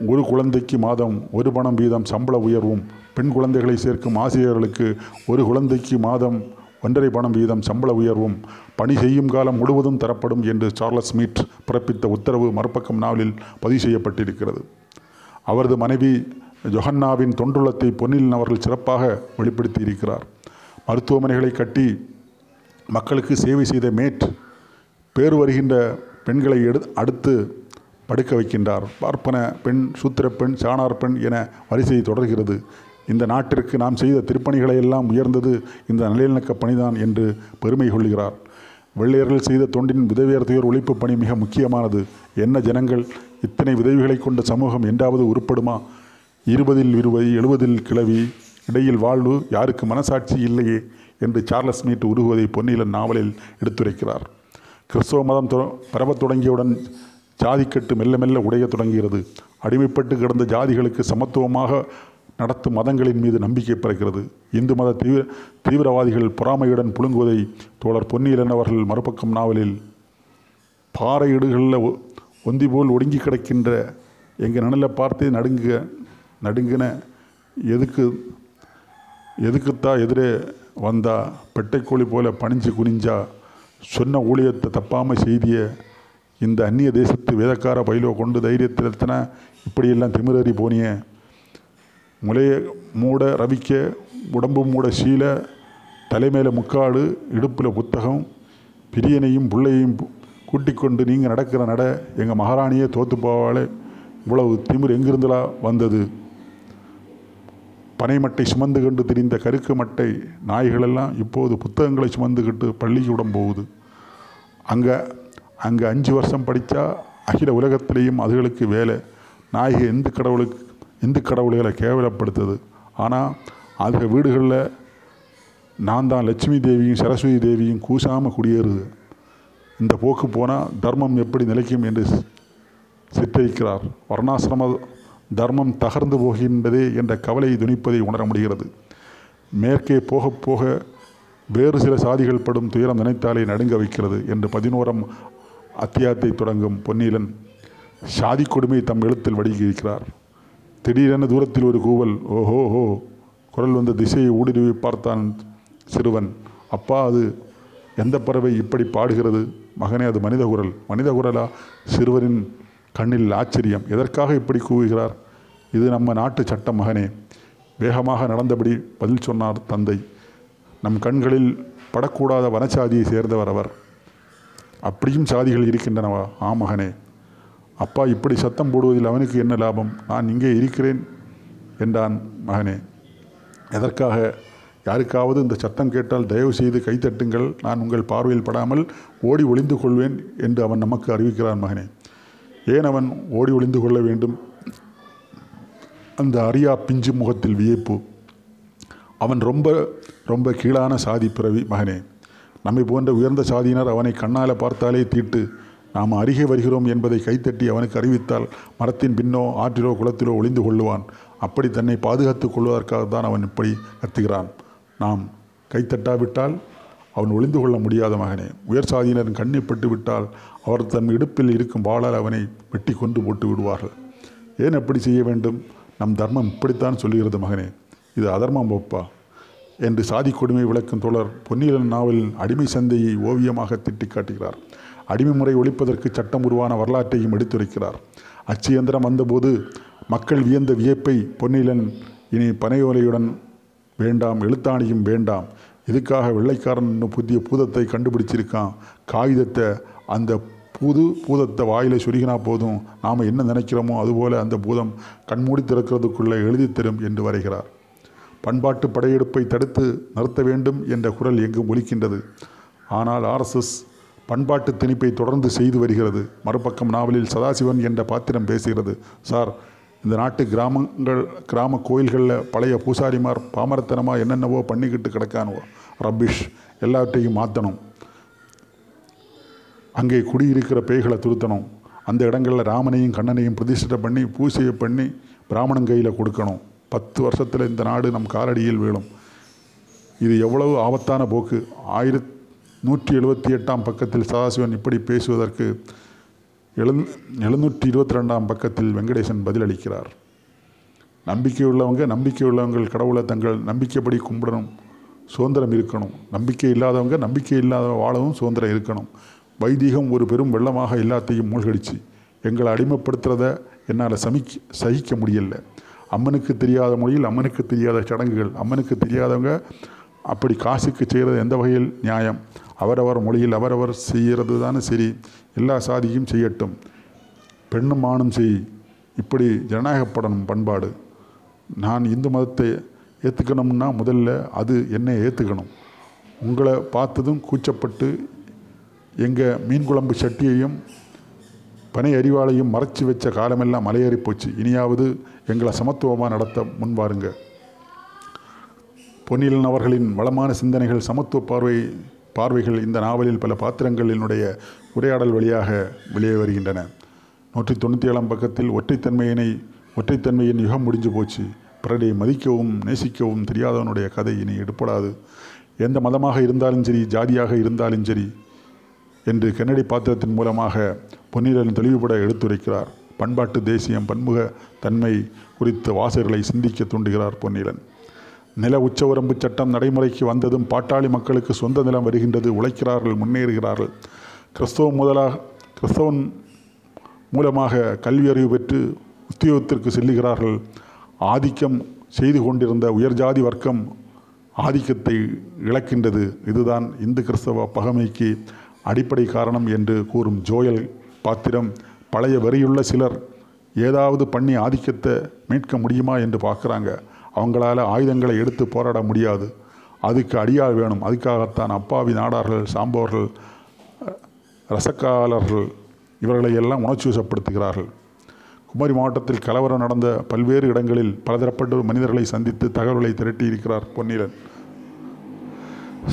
ஒரு குழந்தைக்கு மாதம் ஒரு பணம் வீதம் சம்பள உயர்வும் பெண் குழந்தைகளை சேர்க்கும் ஆசிரியர்களுக்கு ஒரு குழந்தைக்கு மாதம் ஒன்றரை பணம் வீதம் சம்பள உயர்வும் பணி செய்யும் காலம் முழுவதும் தரப்படும் என்று சார்லஸ் மீட் பிறப்பித்த உத்தரவு மறுபக்கம் நாவலில் பதிவு செய்யப்பட்டிருக்கிறது. அவரது மனைவி ஜொஹன்னாவின் தொண்டுள்ளத்தை பொன்னிலின் அவர்கள் சிறப்பாக வெளிப்படுத்தி இருக்கிறார் மருத்துவமனைகளை கட்டி மக்களுக்கு சேவை செய்த மேட் பேர் வருகின்ற பெண்களை எடு அடுத்து படுக்க வைக்கின்றார். பார்ப்பன பெண் சூத்திர பெண் சாணார் பெண் என வரிசை தொடர்கிறது. இந்த நாட்டிற்கு நாம் செய்த திருப்பணிகளை எல்லாம் உயர்ந்தது இந்த நல்லிணக்க பணிதான் என்று பெருமை கொள்கிறார். வெள்ளையர்கள் செய்த தொண்டின் விதவியர் ஒழிப்பு பணி மிக முக்கியமானது. என்ன ஜனங்கள் இத்தனை விதவிகளை கொண்ட சமூகம் என்றாவது உருப்படுமா? இருபதில் இருபது எழுபதில் கிளவி இடையில் வாழ்வு யாருக்கு மனசாட்சி இல்லையே என்று சார்லஸ் மீட் உருகுவதை பொன்னியிலன் நாவலில் எடுத்துரைக்கிறார். கிறிஸ்தவ மதம் பரவத் தொடங்கியவுடன் ஜாதிக்கட்டு மெல்ல மெல்ல உடையத் தொடங்குகிறது. அடிமைப்பட்டு கிடந்த ஜாதிகளுக்கு சமத்துவமாக நடத்தும் மதங்களின் மீது நம்பிக்கை பிறக்கிறது. இந்து மத தீவிர தீவிரவாதிகள் பொறாமையுடன் புழுங்குவதை தோழர் பொன்னியிலன் அவர்கள் மறுபக்கம் நாவலில் பாறை இடுகளில் ஒந்தி போல் ஒடுங்கி கிடக்கின்ற எங்கள் நிழலை பார்த்து நடுங்க நடுங்கின எதுக்கு எதுக்குத்தான் எதிரே வந்தா பெட்டைக்கோழி போல பணிஞ்சு குனிஞ்சா சொன்ன ஊழியத்தை தப்பாமல் செய்திய இந்த அந்நிய தேசத்து வேதக்கார பயிலோ கொண்டு தைரியத்தில் எத்தனை இப்படியெல்லாம் திமிரறி போனிய. முளைய மூட ரவிக்க உடம்பு மூட சீல தலைமையில் முக்காடு இடுப்பில் புத்தகம் பிரியனையும் பிள்ளையும் கூட்டிக் கொண்டு நீங்கள் நடக்கிற நட எங்கள் மகாராணியே தோற்று போவாளே இவ்வளவு திமிர் எங்கிருந்துலா வந்தது? பனைமட்டை சுமந்து கொண்டு திரிந்த கருக்கு மட்டை நாய்களெல்லாம் இப்போது புத்தகங்களை சுமந்துக்கிட்டு பள்ளிக்கூடம் போகுது. அங்கே அங்கே அஞ்சு வருஷம் படித்தா அகில உலகத்திலேயும் அதுகளுக்கு வேலை. நாயகி எந்த கடவுளுக்கு இந்து கடவுள்களை கேவலப்படுத்துது. ஆனால் அந்த வீடுகளில் நான் தான் லட்சுமி தேவியும் சரஸ்வதி தேவியும் கூசாமல் குடியேறுது. இந்த போக்கு போனால் தர்மம் எப்படி நிலைக்கும் என்று சித்தரிக்கிறார். வர்ணாசிரம தர்மம் தகர்ந்து போகின்றதே என்ற கவலையை துணிப்பதை உணர முடிகிறது. மேற்கே போக போக வேறு சில சாதிகள் படும் துயரம் நினைத்தாலே நடுங்க வைக்கிறது என்று பதினோரம் அத்தியாத்தை தொடங்கும் பொன்னீலன் சாதி கொடுமை தம் எழுத்தில் வடிகியிருக்கிறார் திடீரென தூரத்தில் ஒரு கூவல் ஓஹோ ஹோ குரல் வந்த திசையை ஊடுருவி பார்த்தான் சிறுவன். அப்பா அது எந்த பறவை இப்படி பாடுகிறது? மகனே அது மனித குரல். மனித குரலா? சிறுவனின் கண்ணில் ஆச்சரியம். எதற்காக இப்படி கூவுகிறார்? இது நம்ம நாட்டு சட்டம் மகனே. வேகமாக நடந்தபடி பதில் சொன்னார் தந்தை. நம் கண்களில் படக்கூடாத வனச்சாதியை சேர்ந்தவர் அவர். அப்படியும் சாதிகள் இருக்கின்றனவா? ஆ மகனே. அப்பா இப்படி சத்தம் போடுவதில் அவனுக்கு என்ன லாபம்? நான் இங்கே இருக்கிறேன் என்றான் மகனே. எதற்காக? யாருக்காவது இந்த சத்தம் கேட்டால் தயவு செய்து கைத்தட்டுங்கள் நான் உங்கள் பார்வையில் படாமல் ஓடி ஒளிந்து கொள்வேன் என்று அவன் நமக்கு அறிவிக்கிறான் மகனே. ஏன் அவன் ஓடி ஒளிந்து கொள்ள வேண்டும்? அந்த அரியா பிஞ்சு முகத்தில் வியப்பு. அவன் ரொம்ப ரொம்ப கீழான சாதி பிறவி மகனே. நம்மை போன்ற உயர்ந்த சாதியினர் அவனை கண்ணால் பார்த்தாலே தீட்டு. நாம் அருகே வருகிறோம் என்பதை கைத்தட்டி அவனுக்கு அறிவித்தால் மரத்தின் பின்னோ ஆற்றிலோ குளத்திலோ ஒளிந்து கொள்ளுவான். அப்படி தன்னை பாதுகாத்துக் கொள்வதற்காக தான் அவன் இப்படி கத்துகிறான். நாம் கைத்தட்டாவிட்டால் அவன் ஒளிந்து கொள்ள முடியாத மகனே. உயர் சாதியினரின் கண்ணை பட்டு விட்டால் அவர் தன் இடுப்பில் இருக்கும் வாளால் அவனை வெட்டி கொண்டு போட்டு விடுவார்கள். ஏன் அப்படி செய்ய வேண்டும்? நம் தர்மம் இப்படித்தான் சொல்லுகிறது மகனே. இது அதர்மம் ஒப்பா? என்று சாதி கொடுமை விளக்கும் தொடர் பொன்னியிலன் நாவலின் அடிமை சந்தையை ஓவியமாக திட்டிக் காட்டுகிறார். அடிமை முறை ஒழிப்பதற்கு சட்டம் உருவான வரலாற்றையும் எடுத்துரைக்கிறார். அச்சு இயந்திரம் வந்தபோது மக்கள் வியந்த வியப்பை பொன்னிலன் இனி பனையோலையுடன் வேண்டாம் எழுத்தாணியும் வேண்டாம். இதுக்காக வெள்ளைக்காரன் புதிய பூதத்தை கண்டுபிடிச்சிருக்கான்? காகிதத்தை அந்த புது பூதத்தை வாயில் சுருகினா போதும். நாம் என்ன நினைக்கிறோமோ அதுபோல அந்த பூதம் கண்மூடி திறக்கிறதுக்குள்ளே எழுதி தரும் என்று வரைகிறார். பண்பாட்டு படையெடுப்பை தடுத்து நிறுத்த வேண்டும் என்ற குரல் எங்கும் ஒலிக்கின்றது. ஆனால் ஆர்எஸ்எஸ் பண்பாட்டு திணிப்பை தொடர்ந்து செய்து வருகிறது. மறுபக்கம் நாவலில் சதாசிவன் என்ற பாத்திரம் பேசுகிறது. சார் இந்த நாட்டு கிராமங்கள் கிராம கோயில்களில் பழைய பூசாரிமார் பாமரத்தனமாக என்னென்னவோ பண்ணிக்கிட்டு கிடக்கானோ ரப்பிஷ் எல்லாவற்றையும் மாற்றணும் அங்கே குடியிருக்கிற பேய்களை துருத்தணும். அந்த இடங்களில் ராமனையும் கண்ணனையும் பிரதிஷ்டை பண்ணி பூசையை பண்ணி பிராமணன் கையில் கொடுக்கணும். பத்து வருஷத்தில் இந்த நாடு நம் காலடியில் வீழும். இது எவ்வளவு ஆபத்தான போக்கு. ஆயிரத் நூற்றி எழுபத்தி எட்டாம் பக்கத்தில் சதாசிவன் இப்படி பேசுவதற்கு எழு எழுநூற்றி இருபத்தி ரெண்டாம் பக்கத்தில் வெங்கடேசன் பதிலளிக்கிறார். நம்பிக்கை உள்ளவங்க நம்பிக்கை உள்ளவங்கள் கடவுளை தங்கள் நம்பிக்கைப்படி கும்பிடணும் சுதந்திரம் இருக்கணும். நம்பிக்கை இல்லாதவங்க நம்பிக்கை இல்லாத வாழவும் சுதந்திரம் இருக்கணும். வைதிகம் ஒரு பெரும் வெள்ளமாக எல்லாத்தையும் மூழ்கடிச்சு எங்களை அடிமைப்படுத்துகிறத என்னால் சமிக்க சகிக்க முடியல. அம்மனுக்கு தெரியாத மொழியில் அம்மனுக்கு தெரியாத சடங்குகள் அம்மனுக்கு தெரியாதவங்க அப்படி காசுக்கு செய்கிறது எந்த வகையில் நியாயம்? அவரவர் மொழியில் அவரவர் செய்கிறது தானே சரி. எல்லா சாதியும் செய்யட்டும். பெண்ணும் ஆணும் செய். இப்படி ஜனநாயகப்படணும் பண்பாடு. நான் இந்து மதத்தை ஏற்றுக்கணும்னா முதல்ல அது என்னை ஏற்றுக்கணும் உங்களை பார்த்ததும் கூச்சப்பட்டு எங்கள் மீன் குழம்பு சட்டியையும் பனை அறிவாளையும் மறைச்சி வச்ச காலமெல்லாம் மலையேறி போச்சு. இனியாவது எங்களை சமத்துவமாக நடத்த முன்வாருங்க பொன்னிலன் அவர்களின் வளமான சிந்தனைகள் சமத்துவ பார்வை பார்வைகள் இந்த நாவலில் பல பாத்திரங்களினுடைய உரையாடல் வழியாக வெளியே வருகின்றன. நூற்றி தொண்ணூற்றி ஏழாம் பக்கத்தில் ஒற்றைத்தன்மையினை ஒற்றைத்தன்மையின் யுகம் முடிஞ்சு போச்சு. பிறரை மதிக்கவும் நேசிக்கவும் தெரியாதவனுடைய கதை இனி எடுப்படாது எந்த மதமாக இருந்தாலும் சரி ஜாதியாக இருந்தாலும் சரி என்று கென்னடி பாத்திரத்தின் மூலமாக பொன்னிரன் தெளிவுபட எடுத்துரைக்கிறார். பண்பாட்டு தேசியம் பன்முக தன்மை குறித்து வாசகர்களை சிந்திக்க தூண்டுகிறார் பொன்னிலன் நில உச்சவரம்பு சட்டம் நடைமுறைக்கு வந்ததும் பாட்டாளி மக்களுக்கு சொந்த நிலம் வருகின்றது உழைக்கிறார்கள் முன்னேறுகிறார்கள். கிறிஸ்தவ முதலாக கிறிஸ்தவன் மூலமாக கல்வி அறிவு பெற்று உத்தியோகத்திற்கு செல்லுகிறார்கள். ஆதிக்கம் செய்து கொண்டிருந்த உயர்ஜாதி வர்க்கம் ஆதிக்கத்தை இழக்கின்றது. இதுதான் இந்து கிறிஸ்தவ பகமைக்கு அடிப்படை காரணம் என்று கூறும் ஜோயல் பாத்திரம். பழைய வரியுள்ள சிலர் ஏதாவது பண்ணி ஆதிக்கத்தை மீட்க முடியுமா என்று பார்க்குறாங்க. அவங்களால் ஆயுதங்களை எடுத்து போராட முடியாது. அதுக்கு அடியாள் வேணும். அதுக்காகத்தான் அப்பாவி நாடார்கள் சாம்பவர்கள் ரசக்காலர்கள் இவர்களை எல்லாம் உணர்ச்சி வசப்படுத்துகிறார்கள் குமரி மாவட்டத்தில் கலவரம் நடந்த பல்வேறு இடங்களில் பலதரப்பட்ட மனிதர்களை சந்தித்து தகவல்களை திரட்டி இருக்கிறார் பொன்னிலன்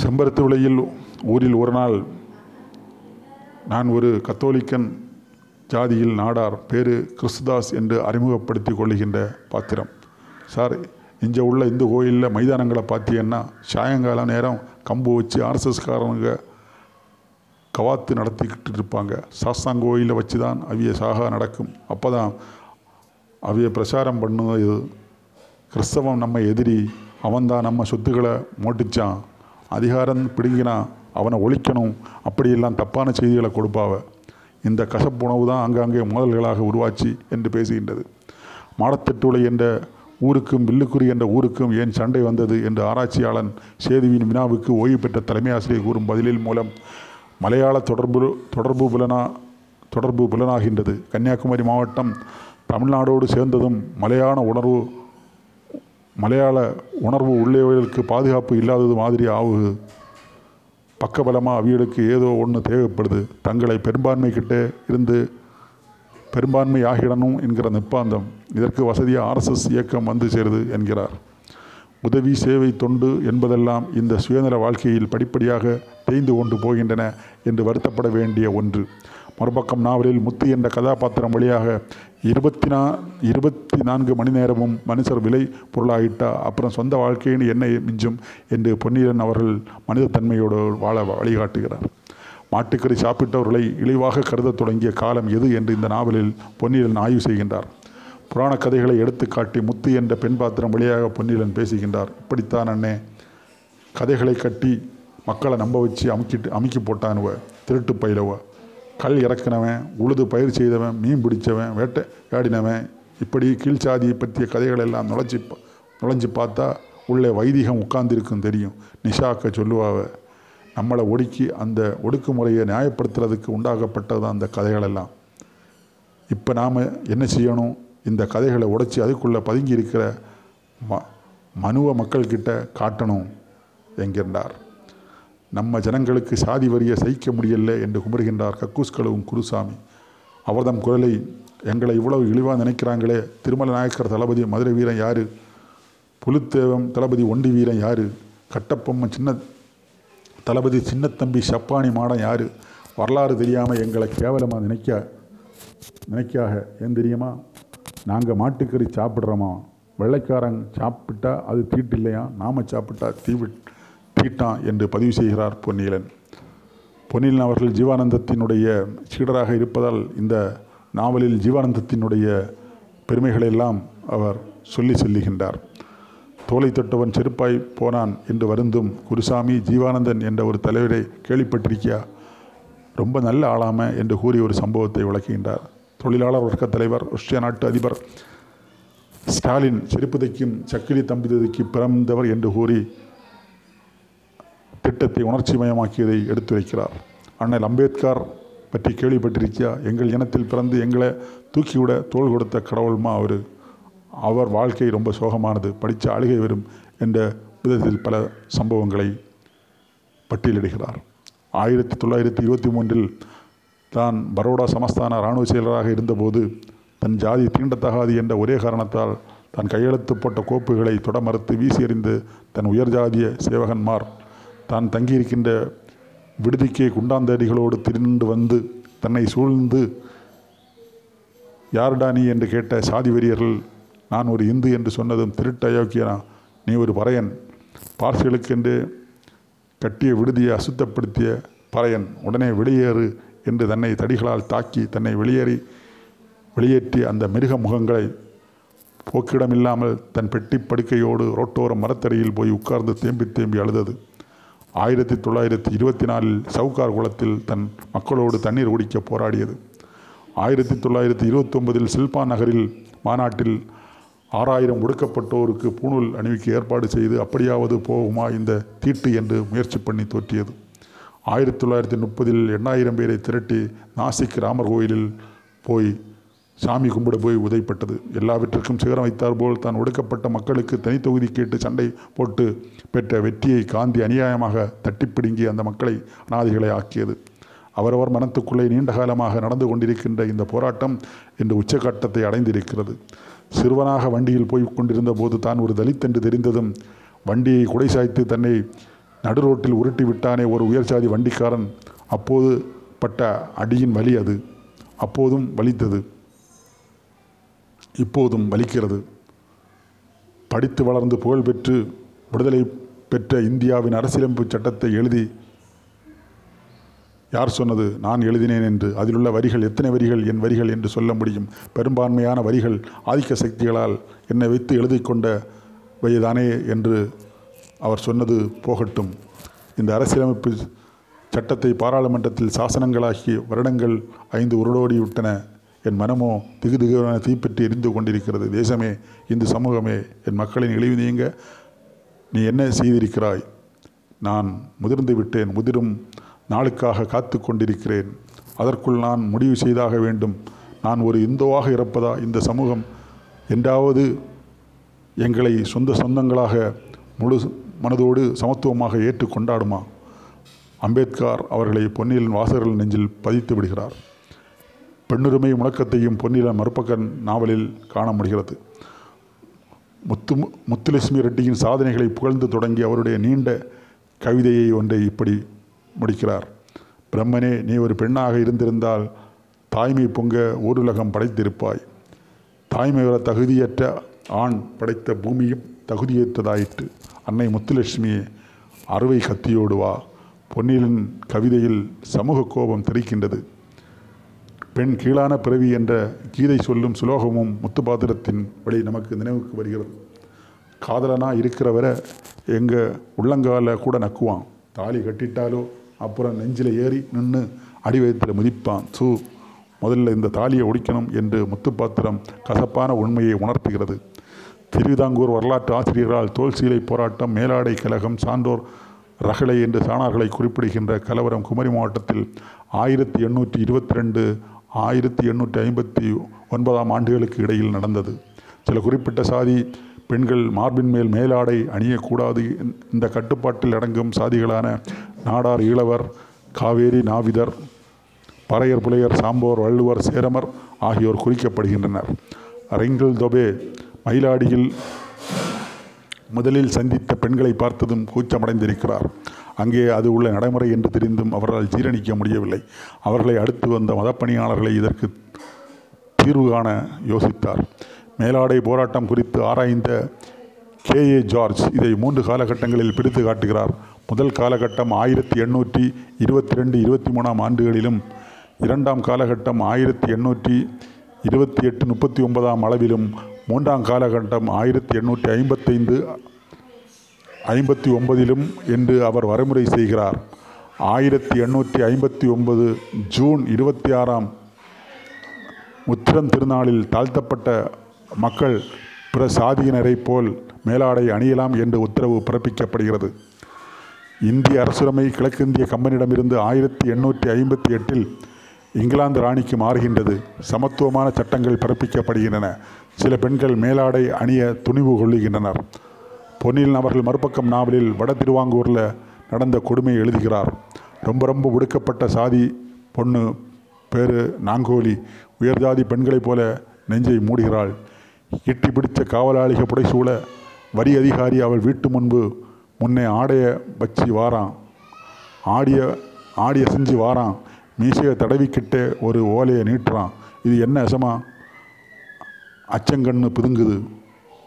செம்பருத்து விலையில் ஊரில் ஒரு நாள் நான் ஒரு கத்தோலிக்கன் ஜாதியில் நாடார் பேரு கிறிஸ்துதாஸ் என்று அறிமுகப்படுத்தி கொள்ளுகின்ற பாத்திரம். சார் இங்கே உள்ள இந்து கோயிலில் மைதானங்களை பார்த்தீங்கன்னா சாயங்காலம் நேரம் கம்பு வச்சு ஆர்எஸ்எஸ்காரனுங்க கவாத்து நடத்திக்கிட்டு இருப்பாங்க. சாஸ்தாங் கோயிலில் வச்சு தான் அவிய சாகா நடக்கும். அப்போ தான் அவிய பிரச்சாரம் பண்ணுவது கிறிஸ்தவம் நம்ம எதிரி அவன்தான் நம்ம சொத்துக்களை மோட்டிச்சான். அதிகாரம் பிடுங்கினா அவனை ஒழிக்கணும். அப்படியெல்லாம் தப்பான செய்திகளை கொடுப்பாவ. இந்த கசப்புணவு தான் அங்கங்கே மோதல்களாக உருவாச்சு என்று பேசுகின்றது. மாடத்தட்டுளை என்ற ஊருக்கும் வில்லுக்குறி என்ற ஊருக்கும் ஏன் சண்டை வந்தது என்று ஆராய்ச்சியாளன் சேதுவின் வினாவுக்கு ஓய்வு பெற்ற தலைமை ஆசிரியர் கூறும் பதிலில் மூலம் மலையாள தொடர்பு தொடர்பு புலனா தொடர்பு புலனாகின்றது. கன்னியாகுமரி மாவட்டம் தமிழ்நாடோடு சேர்ந்ததும் மலையாள உணர்வு மலையாள உணர்வு உள்ளவர்களுக்கு பாதுகாப்பு இல்லாதது மாதிரி ஆகுது. பக்கபலமாக அவியலுக்கு ஏதோ ஒன்று தேவைப்படுது. தங்களை பெரும்பான்மை கிட்டே இருந்து பெரும்பான்மை ஆகிடணும் என்கிற நிப்பாந்தம் இதற்கு வசதியாக ஆர்எஸ்எஸ் இயக்கம் வந்து சேருது என்கிறார். உதவி சேவை தொண்டு என்பதெல்லாம் இந்த சுயநல வாழ்க்கையில் படிப்படியாக தேய்ந்து கொண்டு போகின்றன என்று வருத்தப்பட வேண்டிய ஒன்று. மறுபக்கம் நாவலில் முத்து என்ற கதாபாத்திரம் வழியாக இருபத்தி நா இருபத்தி நான்கு மணி நேரமும் மனுஷர் விலை பொருளாகிட்டா அப்புறம் சொந்த வாழ்க்கையின் என்ன மிஞ்சும் என்று பொன்னியன் அவர்கள் மனிதத்தன்மையோடு வாழ வழிகாட்டுகிறார். மாட்டுக்கறி சாப்பிட்டவர்களை இழிவாக கருதத் தொடங்கிய காலம் எது என்று இந்த நாவலில் பொன்னியிலன் ஆய்வு செய்கின்றார். புராண கதைகளை எடுத்துக்காட்டி முத்து என்ற பெண் பாத்திரம் வழியாக பொன்னியிலன் பேசுகின்றார். இப்படித்தான் அண்ணே கதைகளை கட்டி மக்களை நம்ப வச்சு அமுக்கிட்டு அமுக்கி போட்டானுவ திருட்டு பயிலவ. கல் இறக்கினவன் உழுது பயிர் செய்தவன் மீன் பிடிச்சவன் வேட்டை வேடினவன் இப்படி கீழ்ச்சாதியை பற்றிய கதைகள் எல்லாம் நுழைச்சி நுழைஞ்சு பார்த்தா உள்ளே வைதிகம் உட்கார்ந்திருக்கும் தெரியும். நிஷாக்க சொல்லுவாவ நம்மளை ஒடுக்கி அந்த ஒடுக்குமுறையை நியாயப்படுத்துறதுக்கு தான் அந்த கதைகள் எல்லாம். இப்போ நாம் என்ன செய்யணும்? இந்த கதைகளை உடைச்சி அதுக்குள்ளே பதுங்கி இருக்கிற ம மனுவ மக்கள்கிட்ட காட்டணும் என்கின்றார். நம்ம ஜனங்களுக்கு சாதி வரியை சகிக்க முடியல என்று குமருகின்றார் கக்கூஸ் கழுவும் குருசாமி. அவர்தம் குரலை எங்களை இவ்வளவு இழிவாக நினைக்கிறாங்களே திருமல நாயக்கர் தளபதி மதுரை வீரன் யார்? புலுத்தேவம் தளபதி ஒண்டி வீரன் யார்? கட்டப்பொம்மன் சின்ன தளபதி சின்னத்தம்பி சப்பானி மாடம் யார்? வரலாறு தெரியாமல் எங்களை கேவலமாக நினைக்க நினைக்காக. ஏன் தெரியுமா? நாங்கள் மாட்டுக்கறி சாப்பிட்றோமா? வெள்ளைக்காரன் சாப்பிட்டா அது தீட்டு இல்லையா நாம் சாப்பிட்டா தீவி தீட்டான் என்று பதிவு செய்கிறார் பொன்னியலன். பொன்னியலன் அவர்கள் ஜீவானந்தத்தினுடைய சீடராக இருப்பதால் இந்த நாவலில் ஜீவானந்தத்தினுடைய பெருமைகளெல்லாம் அவர் சொல்லி செல்லுகின்றார். தோலை தொட்டவன் செருப்பாய் போனான் என்று வருந்தும் குருசாமி ஜீவானந்தன் என்ற ஒரு தலைவரை கேள்விப்பட்டிருக்கியா? ரொம்ப நல்ல ஆளாம என்று கூறி ஒரு சம்பவத்தை விளக்குகின்றார். தொழிலாளர் வர்க்க தலைவர் ரஷ்ய நாட்டு அதிபர். ஸ்டாலின் செருப்பு தைக்கும் சக்கிலி தம்பி தைக்கு பிறந்தவர் என்று கூறி திட்டத்தை உணர்ச்சிமயமாக்கியதை எடுத்துரைக்கிறார். அண்ணல் அம்பேத்கர் பற்றி கேள்விப்பட்டிருக்கியா? எங்கள் இனத்தில் பிறந்து எங்களை தூக்கிவிட தோள் கொடுத்த கடவுள்மா அவர். அவர் வாழ்க்கை ரொம்ப சோகமானது படித்த அழுகை வரும் என்ற விதத்தில் பல சம்பவங்களை பட்டியலிடுகிறார். ஆயிரத்தி தொள்ளாயிரத்தி இருபத்தி மூன்றில் தான் பரோடா சமஸ்தான இராணுவ செயலராக இருந்தபோது தன் ஜாதி தீண்டத்தகாது என்ற ஒரே காரணத்தால் தான் கையெழுத்து போட்ட கோப்புகளை தொட மறுத்து வீசி எறிந்து தன் உயர் ஜாதிய சேவகன்மார் தான் தங்கியிருக்கின்ற விடுதிக்கே குண்டாந்தடிகளோடு திரிண்டு வந்து தன்னை சூழ்ந்து யாருடா நீ என்று கேட்ட சாதி வெறியர்கள் நான் ஒரு இந்து என்று சொன்னதும் திருட்டு அயோக்கியனா நீ ஒரு பறையன். பார்சிகளுக்கென்று கட்டிய விடுதியை அசுத்தப்படுத்திய பறையன் உடனே வெளியேறு என்று தன்னை தடிகளால் தாக்கி தன்னை வெளியேறி வெளியேற்றி அந்த மிருக முகங்களை போக்கிடமில்லாமல் தன் பெட்டி படுக்கையோடு ரோட்டோரம் மரத்தடியில் போய் உட்கார்ந்து தேம்பி தேம்பி அழுதது. ஆயிரத்தி தொள்ளாயிரத்தி இருபத்தி நாலில் சவுகார் குளத்தில் தன் மக்களோடு தண்ணீர் குடிக்க போராடியது. ஆயிரத்தி தொள்ளாயிரத்தி இருபத்தொன்பதில் சில்பா நகரில் மாநாட்டில் ஆறாயிரம் ஒடுக்கப்பட்டோருக்கு பூணூல் அணிவிக்க ஏற்பாடு செய்து அப்படியாவது போகுமா இந்த தீட்டு என்று முயற்சி பண்ணி தோற்றியது. ஆயிரத்தி தொள்ளாயிரத்தி முப்பதில் எண்ணாயிரம் பேரை திரட்டி நாசிக் ராமர் கோயிலில் போய் சாமி கும்பிட போய் உதைப்பட்டது. எல்லாவற்றிற்கும் சிகரம் வைத்தார் போல் தான் ஒடுக்கப்பட்ட மக்களுக்கு தனித்தொகுதி கேட்டு சண்டை போட்டு பெற்ற வெற்றியை காந்தி அநியாயமாக தட்டிப்பிடுங்கி அந்த மக்களை அனாதிகளை ஆக்கியது. அவரவர் மனத்துக்குள்ளே நீண்ட காலமாக நடந்து கொண்டிருக்கின்ற இந்த போராட்டம் இன்று உச்சகட்டத்தை அடைந்திருக்கிறது. சிறுவனாக வண்டியில் போய் கொண்டிருந்த போது தான் ஒரு தலித் என்று தெரிந்ததும் வண்டியை குடை சாய்த்து தன்னை நடு ரோட்டில் உருட்டி விட்டானே ஒரு உயர்சாதி வண்டிக்காரன். அப்போது பட்ட அடியின் வலி அது. அப்போதும் வலித்தது. இப்போதும் வலிக்கிறது. படித்து வளர்ந்து புகழ் பெற்று விடுதலை பெற்ற இந்தியாவின் அரசியலமைப்பு சட்டத்தை எழுதி யார் சொன்னது? நான் எழுதினேன் என்று. அதிலுள்ள வரிகள் எத்தனை வரிகள் என் வரிகள் என்று சொல்ல முடியும்? பெரும்பான்மையான வரிகள் ஆதிக்க சக்திகளால் என்னை வைத்து எழுதிக் கொண்ட வைதானே என்று அவர் சொன்னது போகட்டும். இந்த அரசியலமைப்பு சட்டத்தை பாராளுமன்றத்தில் சாசனங்களாகி வருடங்கள் ஐந்து உருளோடிவிட்டன என் மனமோ திகு திகுவென தீப்பற்றி எரிந்து கொண்டிருக்கிறது. தேசமே இந்து சமூகமே என் மக்களின் இழிவு நீங்க நீ என்ன செய்திருக்கிறாய்? நான் முதிர்ந்து விட்டேன். முதிரும் நாளுக்காக காத்து கொண்டிருக்கிறேன். அதற்குள் நான் முடிவு செய்தாக வேண்டும். நான் ஒரு இந்துவாக இருப்பதா இந்த சமூகம்? என்றாவது எங்களை சொந்த சொந்தங்களாக முழு மனதோடு சமத்துவமாக ஏற்று கொண்டாடுமா? அம்பேத்கர் அவர்களை பொன்னியின் வாசகர்கள் நெஞ்சில் பதித்து விடுகிறார். பெண்ணுரிமை முழக்கத்தையும் பொன்னில மறுபக்கன் நாவலில் காண முடிகிறது. முத்து முத்துலட்சுமி ரெட்டியின் சாதனைகளை புகழ்ந்து தொடங்கி அவருடைய நீண்ட கவிதையை ஒன்றை இப்படி முடிக்கிறார். பிரம்மனே நீ ஒரு பெண்ணாக இருந்திருந்தால் தாய்மை பொங்க ஊருலகம் படைத்திருப்பாய். தாய்மை வர தகுதியற்ற ஆண் படைத்த பூமியும் தகுதியற்றதாயிற்று. அன்னை முத்துலட்சுமியே அறுவை கத்தியோடு வா. பொன்னிலின் கவிதையில் சமூக கோபம் தெரிக்கின்றது. பெண் கீழான பிறவி என்ற கீதை சொல்லும் சுலோகமும் முத்துபாத்திரத்தின் வழி நமக்கு நினைவுக்கு வருகிறது. காதலனா இருக்கிறவரை எங்கள் உள்ளங்கால கூட நக்குவான். தாலி கட்டிட்டாலோ அப்புறம் நெஞ்சில் ஏறி நின்று அடி வயிற்றில் மிதிப்பான். சூ முதல்ல இந்த தாலியை ஒடிக்கணும் என்று முத்துப்பாத்திரம் கசப்பான உண்மையை உணர்த்துகிறது. திருவிதாங்கூர் வரலாற்று ஆசிரியரால் தோல் சீலை போராட்டம் மேலாடை கழகம் சான்றோர் ரகளை என்று சாணார்களை குறிப்பிடுகின்ற கலவரம் குமரி மாவட்டத்தில் ஆயிரத்தி எண்ணூற்றி இருபத்தி ரெண்டு ஆயிரத்தி எண்ணூற்றி ஐம்பத்தி ஒன்பதாம் ஆண்டுகளுக்கு இடையில் நடந்தது. சில குறிப்பிட்ட சாதி பெண்கள் மார்பின் மேல் மேலாடை அணியக்கூடாது. இந்த கட்டுப்பாட்டில் அடங்கும் சாதிகளான நாடார் ஈழவர் காவேரி நாவிதர் பறையர் புலையர் சாம்போர் வள்ளுவர் சேரமர் ஆகியோர் குறிக்கப்படுகின்றனர். ரெங்கல் தொபே மயிலாடியில் முதலில் சந்தித்த பெண்களை பார்த்ததும் கூச்சமடைந்திருக்கிறார். அங்கே அது உள்ள நடைமுறை என்று தெரிந்தும் அவரால் ஜீரணிக்க முடியவில்லை. அவர்களை அடுத்து வந்த மதப்பணியாளர்களை இதற்கு தீர்வு காண யோசித்தார். மேலாடை போராட்டம் குறித்து ஆராய்ந்த கே. ஏ. ஜார்ஜ் இதை மூன்று காலகட்டங்களில் பிடித்து காட்டுகிறார். முதல் காலகட்டம் ஆயிரத்தி எண்ணூற்றி இருபத்தி ரெண்டு இருபத்தி மூணாம் ஆண்டுகளிலும் இரண்டாம் காலகட்டம் ஆயிரத்தி எண்ணூற்றி இருபத்தி எட்டு முப்பத்தி ஒன்பதாம் அளவிலும் மூன்றாம் காலகட்டம் ஆயிரத்தி எண்ணூற்றி ஐம்பத்தைந்து ஐம்பத்தி ஒன்பதிலும் என்று அவர் வரைமுறை செய்கிறார். ஆயிரத்தி எண்ணூற்றி ஐம்பத்தி ஒன்பது ஜூன் இருபத்தி ஆறாம் உத்திரம் திருநாளில் தாழ்த்தப்பட்ட மக்கள் பிற சாதியினரைப் போல் மேலாடை அணியலாம் என்று உத்தரவு பிறப்பிக்கப்படுகிறது. இந்திய அரசுரிமை கிழக்கிந்திய கம்பெனியிடமிருந்து ஆயிரத்தி எண்ணூற்றி ஐம்பத்தி எட்டில் இங்கிலாந்து ராணிக்கு மாறுகின்றது. சமத்துவமான சட்டங்கள் பிறப்பிக்கப்படுகின்றன. சில பெண்கள் மேலாடை அணிய துணிவு கொள்ளுகின்றனர். பொன்னியின் அவர்கள் மறுபக்கம் நாவலில் வட திருவாங்கூரில் நடந்த கொடுமை எழுதுகிறார். ரொம்ப ரொம்ப ஒடுக்கப்பட்ட சாதி பொண்ணு பேரு நாங்கோலி. உயர்ஜாதி பெண்களைப் போல நெஞ்சை மூடுகிறாள். இட்டி பிடித்த காவலாளிக புடைசூழ வரி அதிகாரி அவள் வீட்டு முன்பு முன்னே ஆடைய வச்சு வாரான். ஆடிய ஆடிய செஞ்சு வாரான். மீசையை தடவிக்கிட்டே ஒரு ஓலையை நீட்டுறான். இது என்ன அசமா? அச்சங்கண்ணு பிதுங்குது.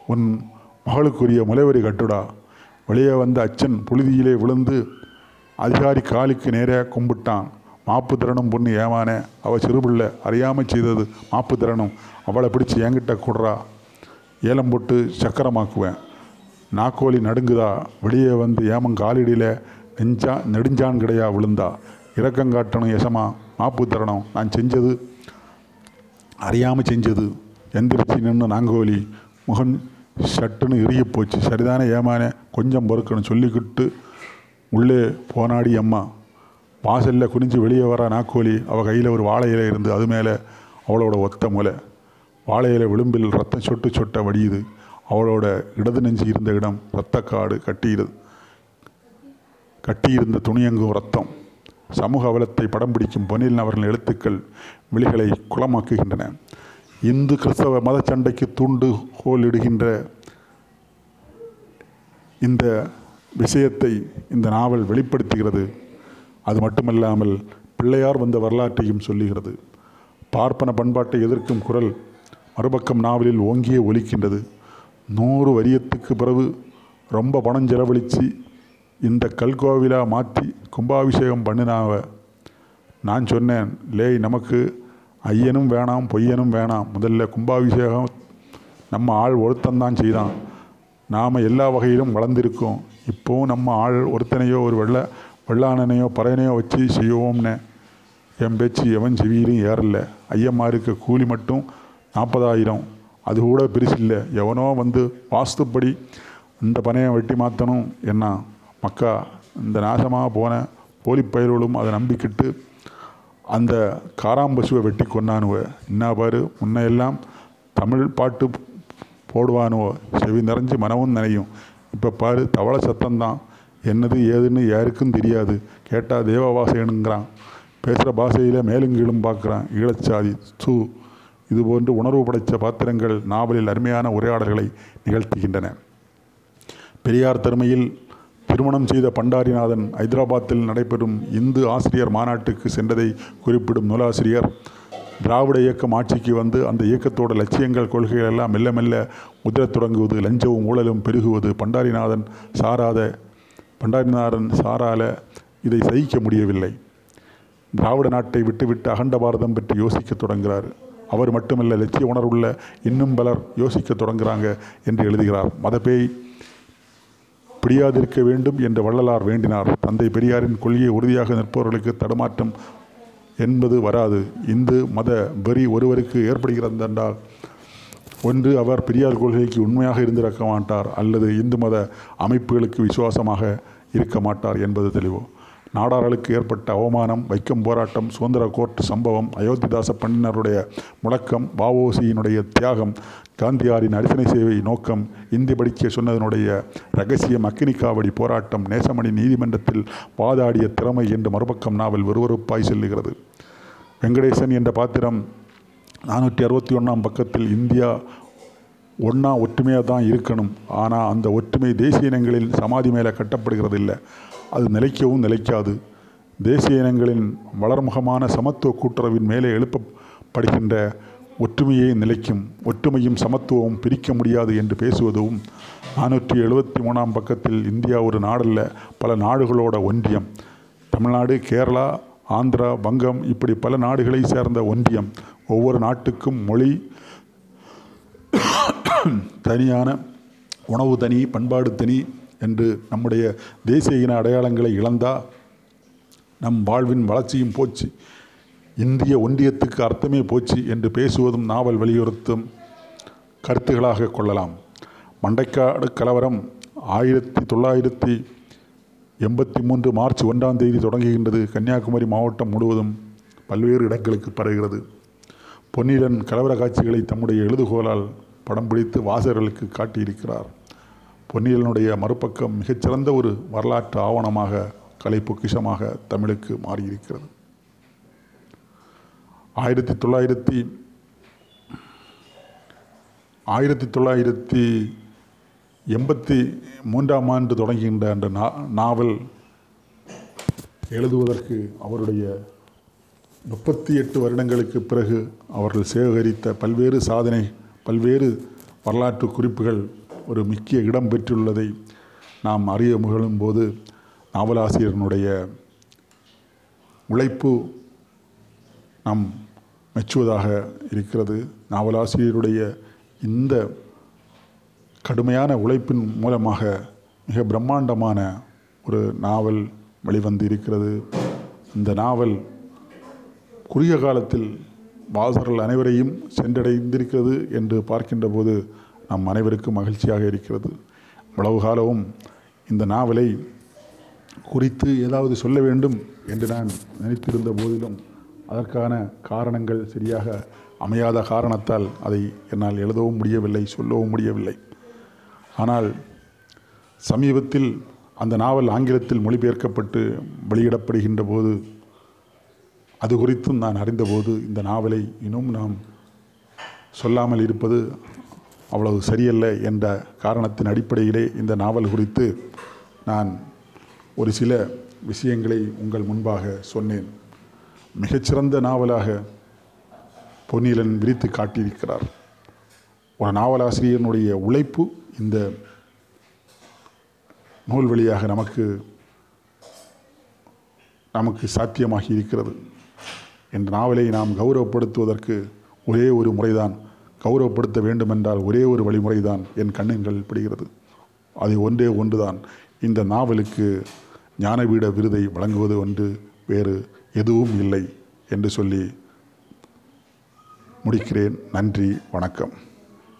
உன் மகளுக்குரிய முலைவரி கட்டுடா. வெளியே வந்த அச்சன் புழுதியிலே விழுந்து அதிகாரி காலிக்கு நேரே கும்பிட்டான். மாப்பு திறனும் பொண்ணு ஏமானே. அவள் சிறுபிள்ளை அறியாமல் செய்தது மாப்பு திறனும். அவளை பிடிச்சி என்கிட்ட கூடுறா. ஏலம் போட்டு சக்கரமாக்குவேன். நாக்கோலி நடுங்குதா? வெளியே வந்து ஏமன் காலடியில் நெஞ்சா நெடுஞ்சான் கிடையா விழுந்தா? இரக்கங்காட்டணும் எசமா மாப்பு தரணும். நான் செஞ்சது அறியாமல் செஞ்சது. எந்திரிச்சு நின்று நாங்கோலி முகன் சட்டுன்னு இறுகி போச்சு. சரிதானே ஏமானே கொஞ்சம் பொறுக்கணும் சொல்லிக்கிட்டு உள்ளே போனாடி அம்மா. வாசலில் குனிஞ்சு வெளியே வர நாக்கோலி அவள் கையில் ஒரு வாழை இலை இருந்து அது மேலே அவளோட ஒத்த முலை. வாழையில விளிம்பில் ரத்தம் சொட்டு சொட்ட வடியுது. அவளோட இடது நெஞ்சு இருந்த இடம் இரத்தக்காடு கட்டியிருது கட்டியிருந்த துணியங்கும் ரத்தம் சமூக அவலத்தை படம் பிடிக்கும் பொன்னில் அவர்கள் எழுத்துக்கள் விழிகளை குளமாக்குகின்றன. இந்து கிறிஸ்தவ மத சண்டைக்கு தூண்டு கோலிடுகின்ற இந்த விஷயத்தை இந்த நாவல் வெளிப்படுத்துகிறது. அது மட்டுமல்லாமல் பிள்ளையார் வந்த வரலாற்றையும் சொல்லுகிறது. பார்ப்பன பண்பாட்டை எதிர்க்கும் குரல் மறுபக்கம் நாவலில் ஓங்கியே ஒலிக்கின்றது. நூறு வரியத்துக்கு பிறகு ரொம்ப பணம் செலவழித்து இந்த கல்கோவிலா மாற்றி கும்பாபிஷேகம் பண்ணினாவ. நான் சொன்னேன் லேய் நமக்கு ஐயனும் வேணாம் பொய்யனும் வேணாம். முதல்ல கும்பாபிஷேகம் நம்ம ஆள் ஒருத்தந்தான் செய்தான். நாம் எல்லா வகையிலும் வளர்ந்திருக்கோம். இப்போவும் நம்ம ஆள் ஒருத்தனையோ ஒரு வெள்ள வெள்ளானனையோ பறையனையோ வச்சு செய்வோம்னு. என் பேச்சு எவன் செவியிலும் ஏறல. ஐயம்மாருக்கு கூலி மட்டும் நாற்பதாயிரம். அது கூட பெருசில்லை எவனோ வந்து வாஸ்துப்படி இந்த பனையை வெட்டி மாற்றணும் என்ன? மக்கா இந்த நாசமாக போன போலி பயிர்களும் அதை நம்பிக்கிட்டு அந்த காராம்பசுவை வெட்டி கொண்டானுவ என்ன பாரு முன்னையெல்லாம் தமிழ் பாட்டு போடுவானுவோ? செவி நிறைஞ்சு மனமும் நினையும். இப்போ பாரு தவளை சத்தம்தான். என்னது ஏதுன்னு யாருக்கும் தெரியாது. கேட்டால் தேவ தேவவாசகனுங்கிறான் பேசுகிற பாஷையில் மேலும் கீழும் பார்க்குறான். ஈழச்சாதி சூ. இதுபோன்று உணர்வு படைத்த பாத்திரங்கள் நாவலில் அருமையான உரையாடல்களை நிகழ்த்துகின்றன. பெரியார் தருமையில் திருமணம் செய்த பண்டாரிநாதன் ஐதராபாத்தில் நடைபெறும் இந்து ஆசிரியர் மாநாட்டுக்கு சென்றதை குறிப்பிடும் நூலாசிரியர் திராவிட இயக்கம் ஆட்சிக்கு வந்து அந்த இயக்கத்தோட லட்சியங்கள் கொள்கைகள் எல்லாம் மெல்ல மெல்ல உதிரத் தொடங்குவது லஞ்சமும் ஊழலும் பெருகுவது பண்டாரிநாதன் சாராத பண்டாரிநாதன் சாரால இதை சகிக்க முடியவில்லை. திராவிட நாட்டை விட்டுவிட்டு அகண்ட பாரதம் பற்றி யோசிக்க தொடங்குகிறார். அவர் மட்டுமல்ல லட்சிய உணர்வுள்ள இன்னும் பலர் யோசிக்க தொடங்குகிறாங்க என்று எழுதுகிறார். மதப்பேய் பிடியாதிருக்க வேண்டும் என்று வள்ளலார் வேண்டினார். தந்தை பெரியாரின் கொள்கையை உறுதியாக நிற்பவர்களுக்கு தடுமாற்றம் என்பது வராது. இந்து மத வெறி ஒருவருக்கு ஏற்படுகிறது என்றால் ஒன்று அவர் பெரியார் கொள்கைக்கு உண்மையாக இருந்திருக்க மாட்டார் அல்லது இந்து மத அமைப்புகளுக்கு விசுவாசமாக இருக்க மாட்டார் என்பது தெளிவு. நாடார்களுக்கு ஏற்பட்ட அவமானம் வைக்கம் போராட்டம் சுதந்திர கோர்ட் சம்பவம் அயோத்திதாச பண்டினருடைய முழக்கம் பாவோசியினுடைய தியாகம் காந்தியாரின் அரிசனை சேவை நோக்கம் இந்தி படிக்க சொன்னதனுடைய ரகசியம் அக்கினிக்காவடி போராட்டம் நேசமணி நீதிமன்றத்தில் வாதாடிய திறமை என்று மறுபக்கம் நாவல் விறுவிறுப்பாய் செல்லுகிறது. வெங்கடேசன் என்ற பாத்திரம் நானூற்றி அறுபத்தி ஒன்றாம் பக்கத்தில் இந்தியா ஒன்றா ஒற்றுமையாக தான் இருக்கணும். ஆனால் அந்த ஒற்றுமை தேசிய இனங்களில் சமாதி மேலே கட்டப்படுகிறது இல்லை அது நிலைக்கவும் நிலைக்காது. தேசிய இனங்களின் வளர்முகமான சமத்துவ கூட்டுறவின் மேலே எழுப்பப்படுகின்ற ஒற்றுமையே நிலைக்கும். ஒற்றுமையும் சமத்துவமும் பிரிக்க முடியாது என்று பேசுவதும் நானூற்றி எழுபத்தி மூணாம் பக்கத்தில் இந்தியா ஒரு நாடல்ல பல நாடுகளோட ஒன்றியம். தமிழ்நாடு கேரளா ஆந்திரா வங்கம் இப்படி பல நாடுகளை சேர்ந்த ஒன்றியம். ஒவ்வொரு நாட்டுக்கும் மொழி தனியான உணவு தனி பண்பாடு தனி என்று நம்முடைய தேசிய இன அடையாளங்களை இழந்தா நம் வாழ்வின் வளர்ச்சியும் போச்சு. இந்திய ஒன்றியத்துக்கு அர்த்தமே போச்சு என்று பேசுவதும் நாவல் வலியுறுத்தும் கருத்துகளாக கொள்ளலாம். மண்டைக்காடு கலவரம் ஆயிரத்தி தொள்ளாயிரத்தி எண்பத்தி மூன்று மார்ச் ஒன்றாம் தேதி தொடங்குகின்றது. கன்னியாகுமரி மாவட்டம் முழுவதும் பல்வேறு இடங்களுக்கு பரவுகிறது. பொன்னிலன் கலவர காட்சிகளை தம்முடைய எழுதுகோலால் படம் பிடித்து வாசகர்களுக்கு காட்டியிருக்கிறார். பொன்னியலினுடைய மறுபக்கம் மிகச்சிறந்த ஒரு வரலாற்று ஆவணமாக கலை பொக்கிஷமாக தமிழுக்கு மாறியிருக்கிறது. ஆயிரத்தி தொள்ளாயிரத்தி ஆயிரத்தி தொள்ளாயிரத்தி எண்பத்தி மூன்றாம் ஆண்டு தொடங்குகின்ற அந்த நா நாவல் எழுதுவதற்கு அவருடைய முப்பத்தி எட்டு வருடங்களுக்கு பிறகு அவர்கள் சேகரித்த பல்வேறு சாதனை பல்வேறு வரலாற்று குறிப்புகள் ஒரு முக்கிய இடம் பெற்றுள்ளதை நாம் அறிய முகழும்போது நாவலாசிரியனுடைய உழைப்பு நாம் மெச்சுவதாக இருக்கிறது. நாவலாசிரியருடைய இந்த கடுமையான உழைப்பின் மூலமாக மிக பிரம்மாண்டமான ஒரு நாவல் வெளிவந்து இருக்கிறது இந்த நாவல் குறுகிய காலத்தில் வாசகர்கள் அனைவரையும் சென்றடைந்திருக்கிறது என்று பார்க்கின்ற போது நம் அனைவருக்கும் மகிழ்ச்சியாக இருக்கிறது. இவ்வளவு காலமும் இந்த நாவலை குறித்து ஏதாவது சொல்ல வேண்டும் என்று நான் நினைத்திருந்த போதிலும் அதற்கான காரணங்கள் சரியாக அமையாத காரணத்தால் அதை என்னால் எழுதவும் முடியவில்லை சொல்லவும் முடியவில்லை. ஆனால் சமீபத்தில் அந்த நாவல் ஆங்கிலத்தில் மொழிபெயர்க்கப்பட்டு வெளியிடப்படுகின்ற போது அது குறித்தும் நான் அறிந்தபோது இந்த நாவலை இன்னும் நாம் சொல்லாமல் இருப்பது அவ்வளவு சரியல்ல என்ற காரணத்தின் அடிப்படையிலே இந்த நாவல் குறித்து நான் ஒரு சில விஷயங்களை உங்கள் முன்பாக சொன்னேன். மிகச்சிறந்த நாவலாக பொன்னிலன் விரித்து காட்டியிருக்கிறார். ஒரு நாவலாசிரியனுடைய உழைப்பு இந்த நூல் வழியாக நமக்கு நமக்கு சாத்தியமாகி இருக்கிறது. என்ற நாவலை நாம் கௌரவப்படுத்துவதற்கு ஒரே ஒரு முறைதான் கௌரவப்படுத்த வேண்டுமென்றால் ஒரே ஒரு வழிமுறைதான் என் கண்ணின்கள் படுகிறது அது ஒன்றே ஒன்றுதான். இந்த நாவலுக்கு ஞானபீட விருதை வழங்குவது ஒன்று வேறு எதுவும் இல்லை என்று சொல்லி முடிக்கிறேன். நன்றி வணக்கம்.